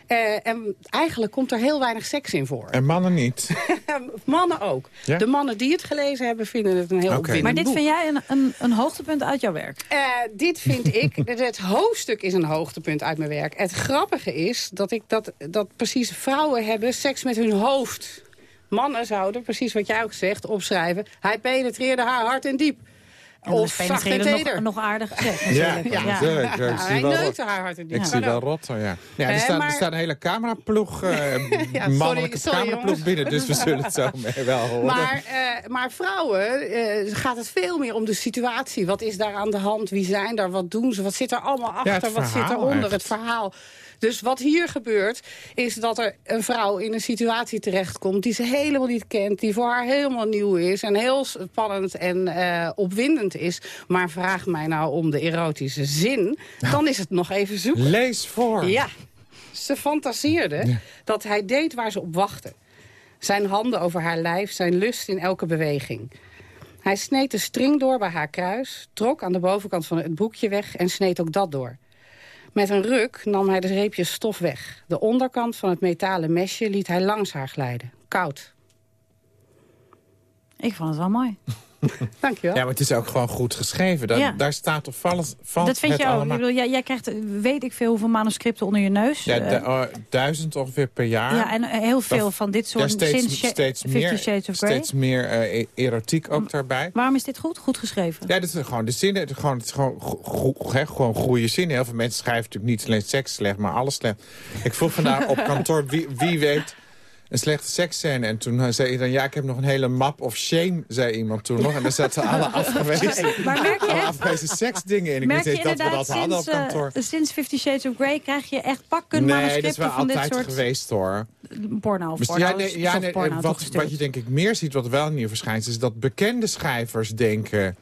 Eh, en eigenlijk komt er heel weinig seks in voor. En mannen niet. mannen ook. Ja? De mannen die het gelezen hebben vinden het een heel Oké. opwindend maar dit boek. vind jij een, een, een hoogtepunt uit jouw werk? Eh, dit vind ik, het hoofdstuk is een hoogtepunt uit mijn werk. Het grappige is dat, ik dat, dat precies vrouwen hebben seks met hun hoofd. Mannen zouden, precies wat jij ook zegt, opschrijven... hij penetreerde haar hard en diep. En of zacht en teder. nog, nog aardig gezegd Ja, natuurlijk. ja, natuurlijk. Ik Ja, zie hij wel neukte rot. haar hard en diep. Ik zie wel rotten, ja. ja er, Eh, staat, maar- er staat een hele cameraploeg, eh sorry, mannelijke sorry, cameraploeg jongens. binnen. Dus we zullen het zo mee wel horen. Maar, eh, maar vrouwen eh, gaat het veel meer om de situatie. Wat is daar aan de hand? Wie zijn daar? Wat doen ze? Wat zit er allemaal achter? wat zit eronder? echt. Het verhaal. Dus wat hier gebeurt, is dat er een vrouw in een situatie terechtkomt... die ze helemaal niet kent, die voor haar helemaal nieuw is... en heel spannend en eh, opwindend is. Maar vraag mij nou om de erotische zin, dan is het nog even zoeken. Lees voor. Ja, ze fantaseerde dat hij deed waar ze op wachtte. Zijn handen over haar lijf, zijn lust in elke beweging. Hij sneed de string door bij haar kruis, trok aan de bovenkant van het boekje weg en sneed ook dat door. Met een ruk nam hij de reepjes stof weg. De onderkant van het metalen mesje liet hij langs haar glijden. Koud. Ik vond het wel mooi. Dankjewel. Ja, maar het is ook gewoon goed geschreven. Daar, Ja. daar staat opvallend van dat vind het je ook. Ik allemaal. bedoel, jij, jij krijgt, eh, weet ik veel, hoeveel manuscripten onder je neus. Ja, du- oh, duizend ongeveer per jaar. ja, en eh, heel veel Dat- van dit soort... Steeds, sinds steeds meer, Shades of Grey. steeds meer eh, e- erotiek ook daarbij. Waarom is dit goed? Goed geschreven? Ja, dat is gewoon de zinnen. Het is gewoon, het is gewoon, go- go- hè, gewoon goede zinnen. Heel veel mensen schrijven natuurlijk niet alleen seks slecht, maar alles slecht. Ik vroeg vandaag op kantoor wie, wie weet een slechte seksscène. En toen eh, zei iedereen, ja, ik heb nog een hele map of shame, zei iemand toen nog. En daar zaten alle afgewezen, Maar merk je alle echt- afgewezen seksdingen in. Ik Merk je niet dat we dat hadden op sinds, kantoor. eh, sinds Fifty Shades of Grey krijg je echt pakken nee, dat is manuscripten wel van dit altijd soort geweest hoor. porno of porno, ja, nee, ja, nee, porno wat, wat je denk ik meer ziet, wat wel nieuw verschijnt... is dat bekende schrijvers denken...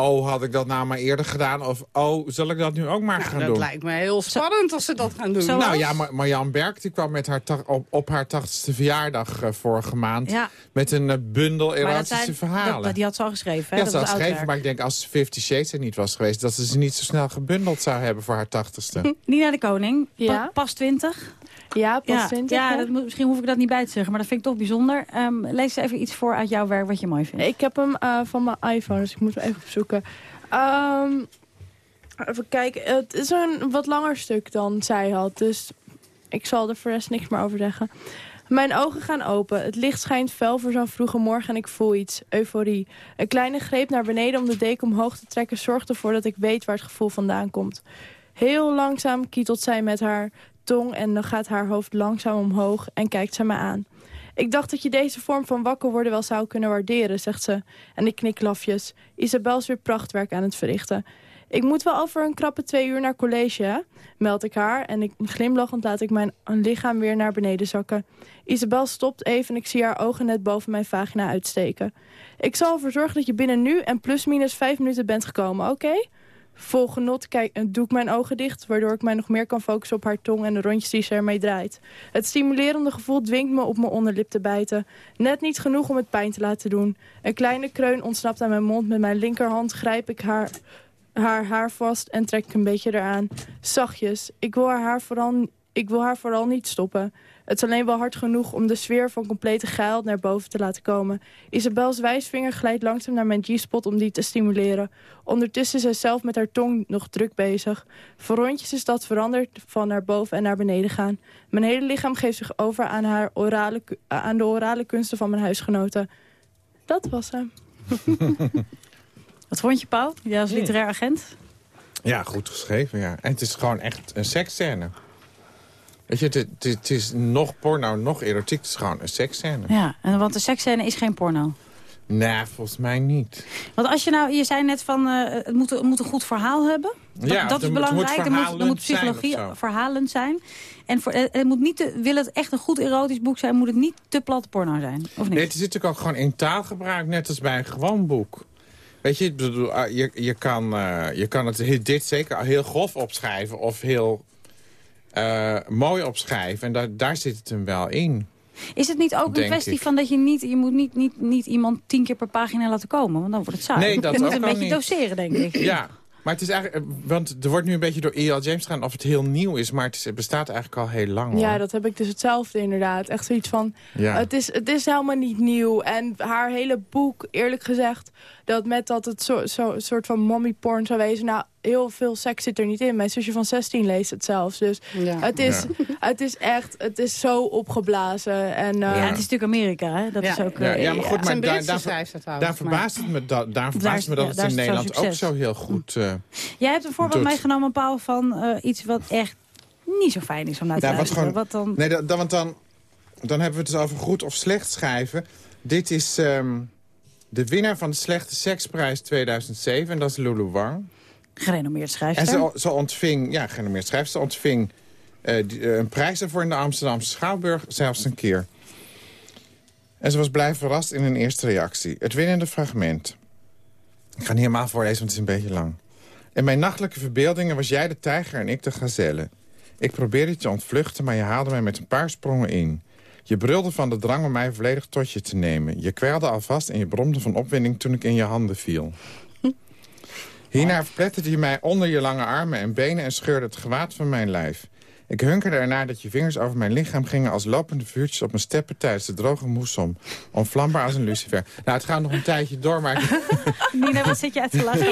oh, had ik dat nou maar eerder gedaan? Of oh, zal ik dat nu ook maar gaan dat doen? lijkt me heel spannend als ze dat gaan doen. Nou ja, Mar Marjan Berk die kwam met haar op, op haar tachtigste verjaardag eh, vorige maand... Ja. met een eh, bundel Maar dat erotische zijn- verhalen. dat- die had ze al geschreven, hè? Ja, Dat ze was had geschreven, maar ik denk als Fifty Shades er niet was geweest... dat ze ze niet zo snel gebundeld zou hebben voor haar tachtigste. Nina de Koning, Ja? pas 20. Ja, ja, 20. Ja, dat misschien hoef ik dat niet bij te zeggen, maar dat vind ik toch bijzonder. Ehm, lees even iets voor uit jouw werk wat je mooi vindt. Ik heb hem eh, van mijn iPhone, dus ik moet hem even opzoeken. Ehm, even kijken. Het is een wat langer stuk dan zij had. Dus ik zal er voor rest niks meer over zeggen. Mijn ogen gaan open. Het licht schijnt fel voor zo'n vroege morgen en ik voel iets. Euforie. Een kleine greep naar beneden om de deken omhoog te trekken... zorgt ervoor dat ik weet waar het gevoel vandaan komt. Heel langzaam kietelt zij met haar tong... en dan gaat haar hoofd langzaam omhoog en kijkt ze me aan. Ik dacht dat je deze vorm van wakker worden wel zou kunnen waarderen, zegt ze. En ik knik lafjes. Isabel is weer prachtwerk aan het verrichten. Ik moet wel over een krappe twee uur naar college, meld ik haar en ik, glimlachend laat ik mijn lichaam weer naar beneden zakken. Isabel stopt even en ik zie haar ogen net boven mijn vagina uitsteken. Ik zal ervoor zorgen dat je binnen nu en plus minus vijf minuten bent gekomen, oké? Vol genot eh, doe ik mijn ogen dicht, waardoor ik mij nog meer kan focussen op haar tong en de rondjes die ze ermee draait. Het stimulerende gevoel dwingt me op mijn onderlip te bijten. Net niet genoeg om het pijn te laten doen. Een kleine kreun ontsnapt aan mijn mond. Met mijn linkerhand grijp ik haar haar haar vast en trek een beetje eraan. Zachtjes. Ik wil haar, haar vooral, ik wil haar vooral niet stoppen. Het is alleen wel hard genoeg om de sfeer van complete geil naar boven te laten komen. Isabels wijsvinger glijdt langzaam naar mijn G-spot om die te stimuleren. Ondertussen is zij zelf met haar tong nog druk bezig. Voor rondjes is dat veranderd van naar boven en naar beneden gaan. Mijn hele lichaam geeft zich over aan, haar orale, ku- aan de orale kunsten van mijn huisgenoten. Dat was hem. Wat vond je, Paul? Jij als literair agent? Ja, goed geschreven, ja. En het is gewoon echt een seksscène. Weet je, het, is nog porno, nog erotiek. Het is gewoon een seksscène. Ja, en, want de seksscène is geen porno. Nee, volgens mij niet. Want als je nou, je zei net van, eh, het, moet, het moet een goed verhaal hebben. Dat, Ja, dat is moet- het moet belangrijk. Er moet, er psychologie zijn verhalend zijn. En voor, eh, het moet niet te, wil het echt een goed erotisch boek zijn, moet het niet te plat porno zijn. Of niet? Nee, het zit natuurlijk ook gewoon in taalgebruik, net als bij een gewoon boek. Weet je, bedoel, ah, je, je, kan, eh, je kan het he- dit zeker heel grof opschrijven of heel eh, mooi opschrijven. En daar, daar zit het hem wel in. Is het niet ook een kwestie ik. van dat je niet, je moet niet, niet, niet iemand tien keer per pagina laten komen? Want dan wordt het saai. Nee, dat je moet ook een beetje niet. doseren, denk ik. Ja, maar het is eigenlijk... eh, Want er wordt nu een beetje door E.L. James gegaan of het heel nieuw is. Maar het, is- het bestaat eigenlijk al heel lang. Ja, dat heb ik dus hetzelfde inderdaad. Echt zoiets van, Ja. het, is, het is helemaal niet nieuw. En haar hele boek, eerlijk gezegd, dat met dat het zo, zo, een soort van mommy porn zou wezen... nou, heel veel seks zit er niet in. Mijn zusje van 16 leest het zelfs. Dus het, is, het is echt, het is zo opgeblazen. En, eh, Ja, het is natuurlijk Amerika, hè? Dat is ook... Ja, eh, ja, maar goed, maar daar, daar, verbaast het me, dat, daar verbaast me dat ja, het in Nederland ook zo heel goed... eh, Jij hebt een voorbeeld doet. meegenomen, Paul, van eh, iets wat echt niet zo fijn is om naar te Ja, wat luisteren. gewoon, Wat dan... Nee, dan, dan- want dan, dan hebben we het dus over goed of slecht schrijven. Dit is ehm, de winnaar van de Slechte Seksprijs 2007. En dat is Lulu Wang. Gerenommeerd En schrijfster. ze, ze ontving, ja, gerenommeerd schrijfster. Ontving eh, een prijs ervoor in de Amsterdamse Schouwburg. Zelfs een keer. En ze was blij verrast in een eerste reactie. Het winnende fragment. Ik ga niet helemaal voorlezen, want het is een beetje lang. In mijn nachtelijke verbeeldingen was jij de tijger en ik de gazelle. Ik probeerde je te ontvluchten, maar je haalde mij met een paar sprongen in. Je brulde van de drang om mij volledig tot je te nemen. Je kwelde alvast en je bromde van opwinding toen ik in je handen viel. Hierna verpletterde je mij onder je lange armen en benen... en scheurde het gewaad van mijn lijf. Ik hunkerde ernaar dat je vingers over mijn lichaam gingen... als lopende vuurtjes op mijn steppen tijdens de droge moessom. Onvlambaar als een lucifer. Nou, het gaat nog een tijdje door, maar... Nina, wat zit je uit te lachen?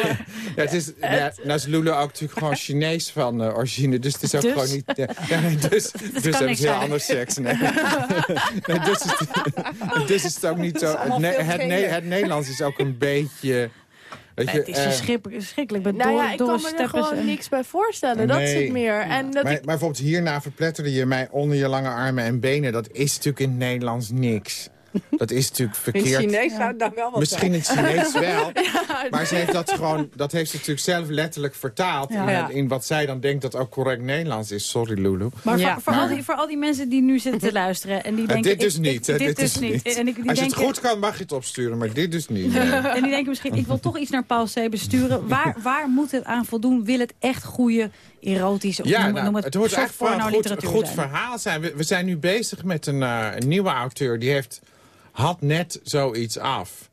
Ja, het is, ja, nou is Lulu ook natuurlijk gewoon Chinees van eh, origine. Dus het is ook Dus? gewoon niet... Ja, nee, dus dus hebben ze heel anders seks. Nee. Nee, dus, is het, dus is het ook niet zo... Het, Ne- Ne- het Nederlands is ook een beetje... Weet je, het is verschrikkelijk. Met nou ja, ik kan me er gewoon en- niks bij voorstellen. Dat het meer. En dat maar, ik, maar bijvoorbeeld hierna verpletterde je mij onder je lange armen en benen. Dat is natuurlijk in het Nederlands niks. Dat is natuurlijk In verkeerd. Chinees zou het dan wel wat Misschien in Chinees wel. Maar ze heeft dat gewoon, dat heeft ze natuurlijk zelf letterlijk vertaald. Ja. In, in wat zij dan denkt dat ook correct Nederlands is. Sorry, Lulu. Maar Ja. voor, voor, al die, voor al die mensen die nu zitten te luisteren en die denken... dit dus ik- niet. ik- hè, dit, dus niet. En, ik, die Als je denken, het goed kan, mag je het opsturen. Maar dit dus niet. nee. En die denken misschien, ik wil toch iets naar Paul C. besturen. Waar, waar moet het aan voldoen? Wil het echt goede, erotische, of Ja, noem, nou, noem het het, hoort wel porno een goed, verhaal zijn. We, we zijn nu bezig met een, eh, een nieuwe auteur. Die heeft, had net zoiets af.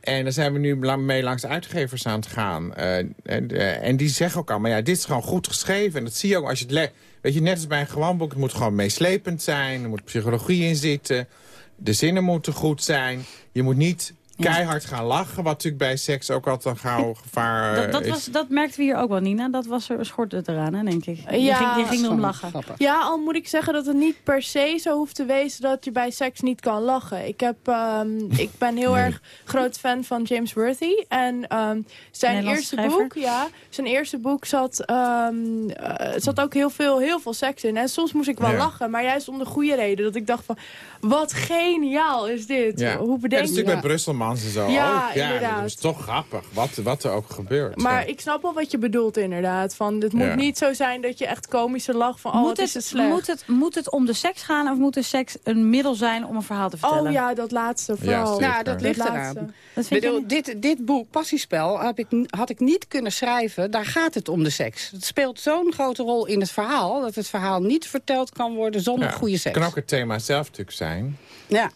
En daar zijn we nu mee langs uitgevers aan het gaan. Eh, en, eh, en die zeggen ook al, maar ja, dit is gewoon goed geschreven. En dat zie je ook als je het... Weet je, net als bij een gewoon boek, het moet gewoon meeslepend zijn. Er moet psychologie in zitten. De zinnen moeten goed zijn. Je moet niet keihard gaan lachen, wat natuurlijk bij seks ook altijd een gauw gevaar Dat, dat, is. was, dat merkten we hier ook wel, Nina. Dat was er, schortte het eraan, hè, denk ik. Je Ja, ging, je ging erom lachen. grappig. Ja, al moet ik zeggen dat het niet per se zo hoeft te wezen dat je bij seks niet kan lachen. Ik, heb, ehm, ik ben heel Nee. erg groot fan van James Worthy. En ehm, zijn eerste schrijver? boek, ja, zijn eerste boek zat, ehm, eh, zat ook heel veel, heel veel seks in. En soms moest ik wel Ja. lachen, maar juist om de goede reden. Dat ik dacht van, wat geniaal is dit. Ja. Hoe Ja, dat bedenk is je natuurlijk bij En zo. Ja, ook. ja inderdaad. dat is toch grappig, wat, wat er ook gebeurt. Maar Ja. ik snap wel wat je bedoelt inderdaad. Van, het moet Ja. niet zo zijn dat je echt komische lach van, oh moet, wat is het het, slecht. moet, het, moet het om de seks gaan of moet de seks een middel zijn om een verhaal te vertellen? Oh ja, dat laatste vooral. Nou, dat ligt Dat eraan. Dat je bedoel, niet? dit, dit boek, Passiespel, heb ik, had ik niet kunnen schrijven. Daar gaat het om de seks. Het speelt zo'n grote rol in het verhaal... dat het verhaal niet verteld kan worden zonder Ja. goede Het seks. kan ook het thema zelf natuurlijk zijn. Ja.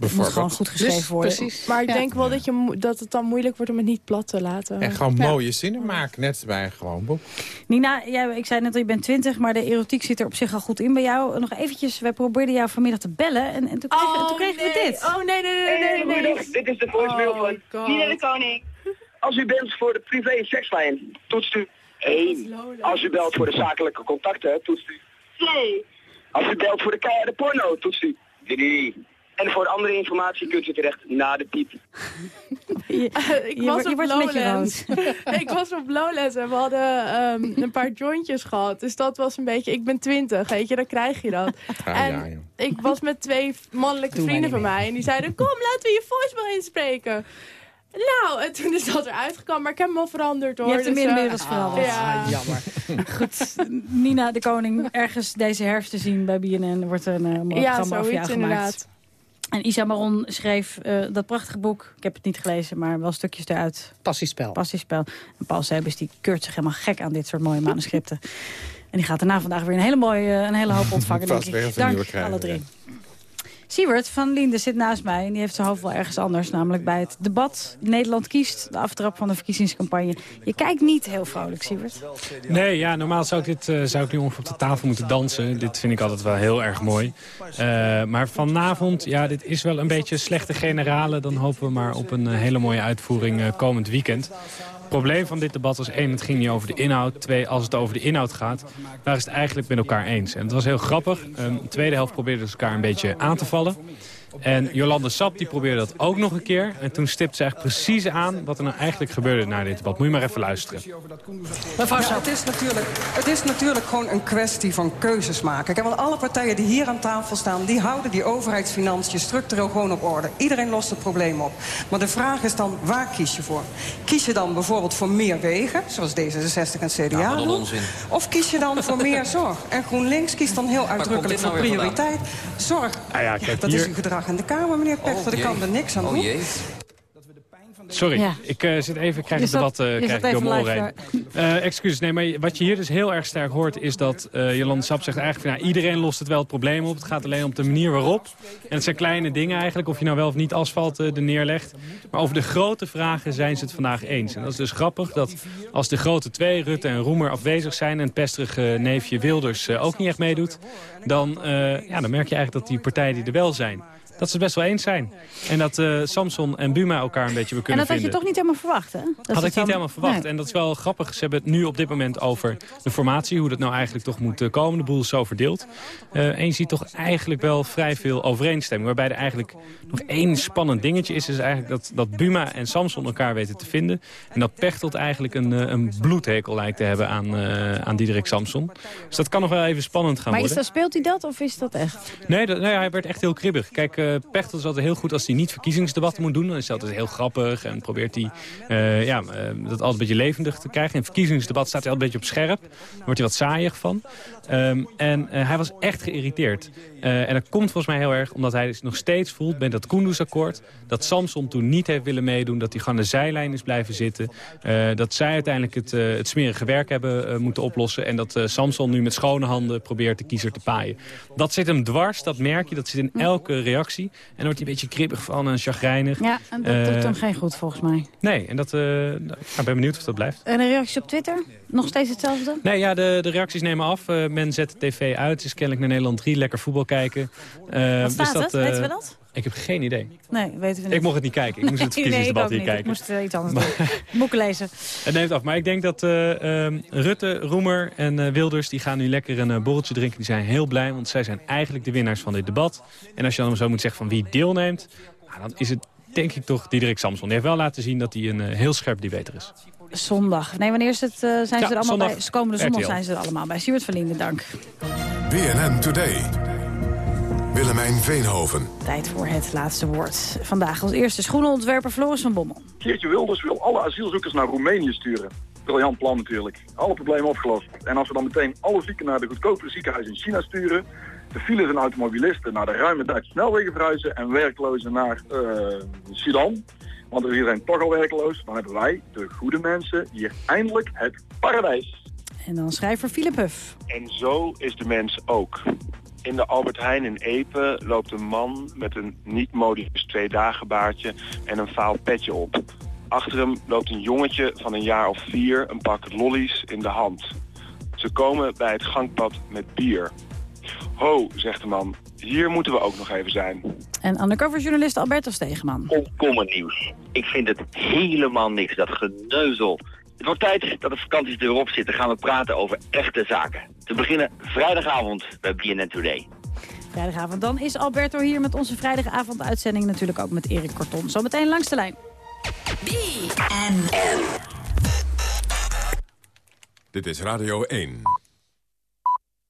Moet gewoon goed geschreven worden. Precies. Maar ik Ja. denk wel dat, je, dat het dan moeilijk wordt om het niet plat te laten. En gewoon Ja. mooie zinnen maken, net bij een gewoon boek. Nina, jij, ik zei net dat je bent 20, maar de erotiek zit er op zich al goed in bij jou. Nog eventjes, wij probeerden jou vanmiddag te bellen en, en toen kregen, toen kregen we dit. Oh nee, nee, nee, nee, nee. nee. Dit is de voicemail van Nina de Koning. Als u belt voor de privé sekslijn, toetst u 1. Als u belt voor de zakelijke contacten, toetst u 2. Als u belt voor de keiharde porno, toetst u 3. En voor andere informatie kunt u terecht na de piep. ik je was je op wordt een beetje Lowlands. ik was op Lowlands en we hadden ehm, een paar jointjes gehad. Dus dat was een beetje, ik ben twintig, weet je, dan krijg je dat. Ah, en ja, ik was met twee mannelijke Doe vrienden van mij. En die zeiden, kom, laten we je voicemail inspreken. Nou, en toen is dat eruit gekomen, maar ik heb hem al veranderd hoor. Je hebt hem dus, eh, inmiddels veranderd. Ja. jammer. Goed, Nina de Koning ergens deze herfst te zien bij BNN. Er wordt een uh, mooi Ja, programma gemaakt. inderdaad. En Isa Maron schreef eh, dat prachtige boek. Ik heb het niet gelezen, maar wel stukjes eruit. Passiespel. Passiespel. En Paul Sebes die keurt zich helemaal gek aan dit soort mooie manuscripten. En die gaat daarna vandaag weer een hele, mooie, een hele hoop ontvangen, denk Vast ik. Dank alle drie. Siewert van Linde zit naast mij en die heeft zijn hoofd wel ergens anders. Namelijk bij het debat Nederland kiest, de aftrap van de verkiezingscampagne. Je kijkt niet heel vrolijk, Siewert. Nee, ja, normaal zou ik, dit, eh, zou ik nu ongeveer op de tafel moeten dansen. Dit vind ik altijd wel heel erg mooi. Eh, maar vanavond, ja, dit is wel een beetje slechte generale. Dan hopen we maar op een eh, hele mooie uitvoering komend weekend. Probleem van dit debat was één, het ging niet over de inhoud. Twee, als het over de inhoud gaat, waar is het eigenlijk met elkaar eens. En het was heel grappig. Ehm, de tweede helft probeerden ze elkaar een beetje aan te vallen. En Jolande Sap die probeerde dat ook nog een keer. En toen stipte ze eigenlijk precies aan wat er nou eigenlijk gebeurde na dit debat. Moet je maar even luisteren. Mevrouw ja, het, is natuurlijk, het is natuurlijk gewoon een kwestie van keuzes maken. Kijk, want alle partijen die hier aan tafel staan... die houden die overheidsfinanciën structureel gewoon op orde. Iedereen lost het probleem op. Maar de vraag is dan, waar kies je voor? Kies je dan bijvoorbeeld voor meer wegen, zoals D66 en CDA Nou, onzin. Of kies je dan voor meer zorg? En GroenLinks kiest dan heel uitdrukkelijk voor nou weer prioriteit. Zorg, Ah ja, kijk, dat is uw gedrag in de Kamer, meneer Pechter. Daar jee. kan er niks aan Oh doen. jee. Sorry, Ja. ik eh, zit even, ik krijg het debat eh, krijg ik door mijn oren heen. Eh, excuses, nee, maar wat je hier dus heel erg sterk hoort... is dat eh Jolande Sap zegt eigenlijk... van, nou, iedereen lost het wel het probleem op. Het gaat alleen om de manier waarop. En het zijn kleine dingen eigenlijk, of je nou wel of niet asfalt eh, er neerlegt. Maar over de grote vragen zijn ze het vandaag eens. En dat is dus grappig dat als de grote twee, Rutte en Roemer, afwezig zijn... en het pesterige neefje Wilders ook niet echt meedoet... Dan, eh, ja, dan merk je eigenlijk dat die partijen die er wel zijn... dat ze het best wel eens zijn. En dat eh, Samson en Buma elkaar een beetje weer En kunnen dat had je vinden. toch niet helemaal verwacht, hè? Dat Had ik niet helemaal verwacht. Nee. En dat is wel grappig. Ze hebben het nu op dit moment over de formatie. Hoe dat nou eigenlijk toch moet eh, komen. De boel is zo verdeeld. Eh, en je ziet toch eigenlijk wel vrij veel overeenstemming. Waarbij er eigenlijk nog één spannend dingetje is. Is eigenlijk dat, dat Buma en Samson elkaar weten te vinden. En dat Pechtold eigenlijk een, een bloedhekel lijkt te hebben aan, eh aan Diederik Samson. Dus dat kan nog wel even spannend gaan Maar is worden. dat, speelt hij dat of is dat echt? Nee, dat, nee, hij werd echt heel kribbig. Kijk, eh Pechtold is altijd heel goed als hij niet verkiezingsdebatten moet doen. Dan is hij altijd heel grappig en probeert hij eh, ja, eh, dat altijd een beetje levendig te krijgen. In een verkiezingsdebat staat hij altijd een beetje op scherp. Daar wordt hij wat saaiig van. Ehm, en eh, hij was echt geïrriteerd. En dat komt volgens mij heel erg omdat hij dus nog steeds voelt... met dat Kunduz-akkoord, dat Samson toen niet heeft willen meedoen... dat hij gewoon de zijlijn is blijven zitten. dat zij uiteindelijk het, het smerige werk hebben moeten oplossen... en dat Samson nu met schone handen probeert de kiezer te paaien. Dat zit hem dwars, dat merk je, dat zit in elke reactie. En dan wordt hij een beetje kribbig van en chagrijnig. Ja, en dat Eh, doet hem geen goed volgens mij. Nee, en dat, eh, nou, ik ben benieuwd of dat blijft. En de reacties op Twitter? Nog steeds hetzelfde? Nee, ja, de, de reacties nemen af. Eh, men zet de tv uit. Het is kennelijk naar Nederland 3. Lekker voetbal kijken. Eh, Wat staat het? eh, Weten we dat? Ik heb geen idee. Nee, weten we niet. Ik mocht het niet kijken. Ik moest het Nee, nee, verkiezingsdebat ook hier niet. kijken. Ik moest eh, iets anders doen. Boeken lezen. Het neemt af. Maar ik denk dat eh, ehm, Rutte, Roemer en Wilders... die gaan nu lekker een borreltje drinken. Die zijn heel blij, want zij zijn eigenlijk de winnaars van dit debat. En als je dan zo moet zeggen van wie deelneemt... Nou, dan is het denk ik toch Diederik Samson. Die heeft wel laten zien dat hij een heel scherp debater is. Zondag. Nee, wanneer is het, eh, zijn ze er allemaal zondag bij? Komende zondag RTL. zijn ze er allemaal bij. Stuart van Linden, dank. BNN Today. Willemijn Veenhoven. Tijd voor het laatste woord. Vandaag als eerste schoenenontwerper Floris van Bommel. Geertje Wilders wil alle asielzoekers naar Roemenië sturen. Briljant plan natuurlijk. Alle problemen opgelost. En als we dan meteen alle zieken naar de goedkopere ziekenhuizen in China sturen... de files en automobilisten naar de ruime Duitse snelwegen verhuizen... en werklozen naar eh Sudan... want er is iedereen toch al werkloos... dan hebben wij, de goede mensen, hier eindelijk het paradijs. En dan schrijver Philip Huff. En zo is de mens ook. In de Albert Heijn in Epe loopt een man met een niet-modisch twee dagen baardje en een vaal petje op. Achter hem loopt een jongetje van een jaar of vier een pak lollies in de hand. Ze komen bij het gangpad met bier. Ho, zegt de man, hier moeten we ook nog even zijn. En undercoverjournalist Alberto Stegeman. komkommernieuws. Ik vind het helemaal niks, dat geneuzel. Het wordt tijd dat de vakanties erop zitten. Gaan we praten over echte zaken. Te beginnen vrijdagavond bij BNN Today. Vrijdagavond dan is Alberto hier met onze vrijdagavond-uitzending. Natuurlijk ook met Erik Korton. Zometeen langs de lijn. Dit is Radio 1.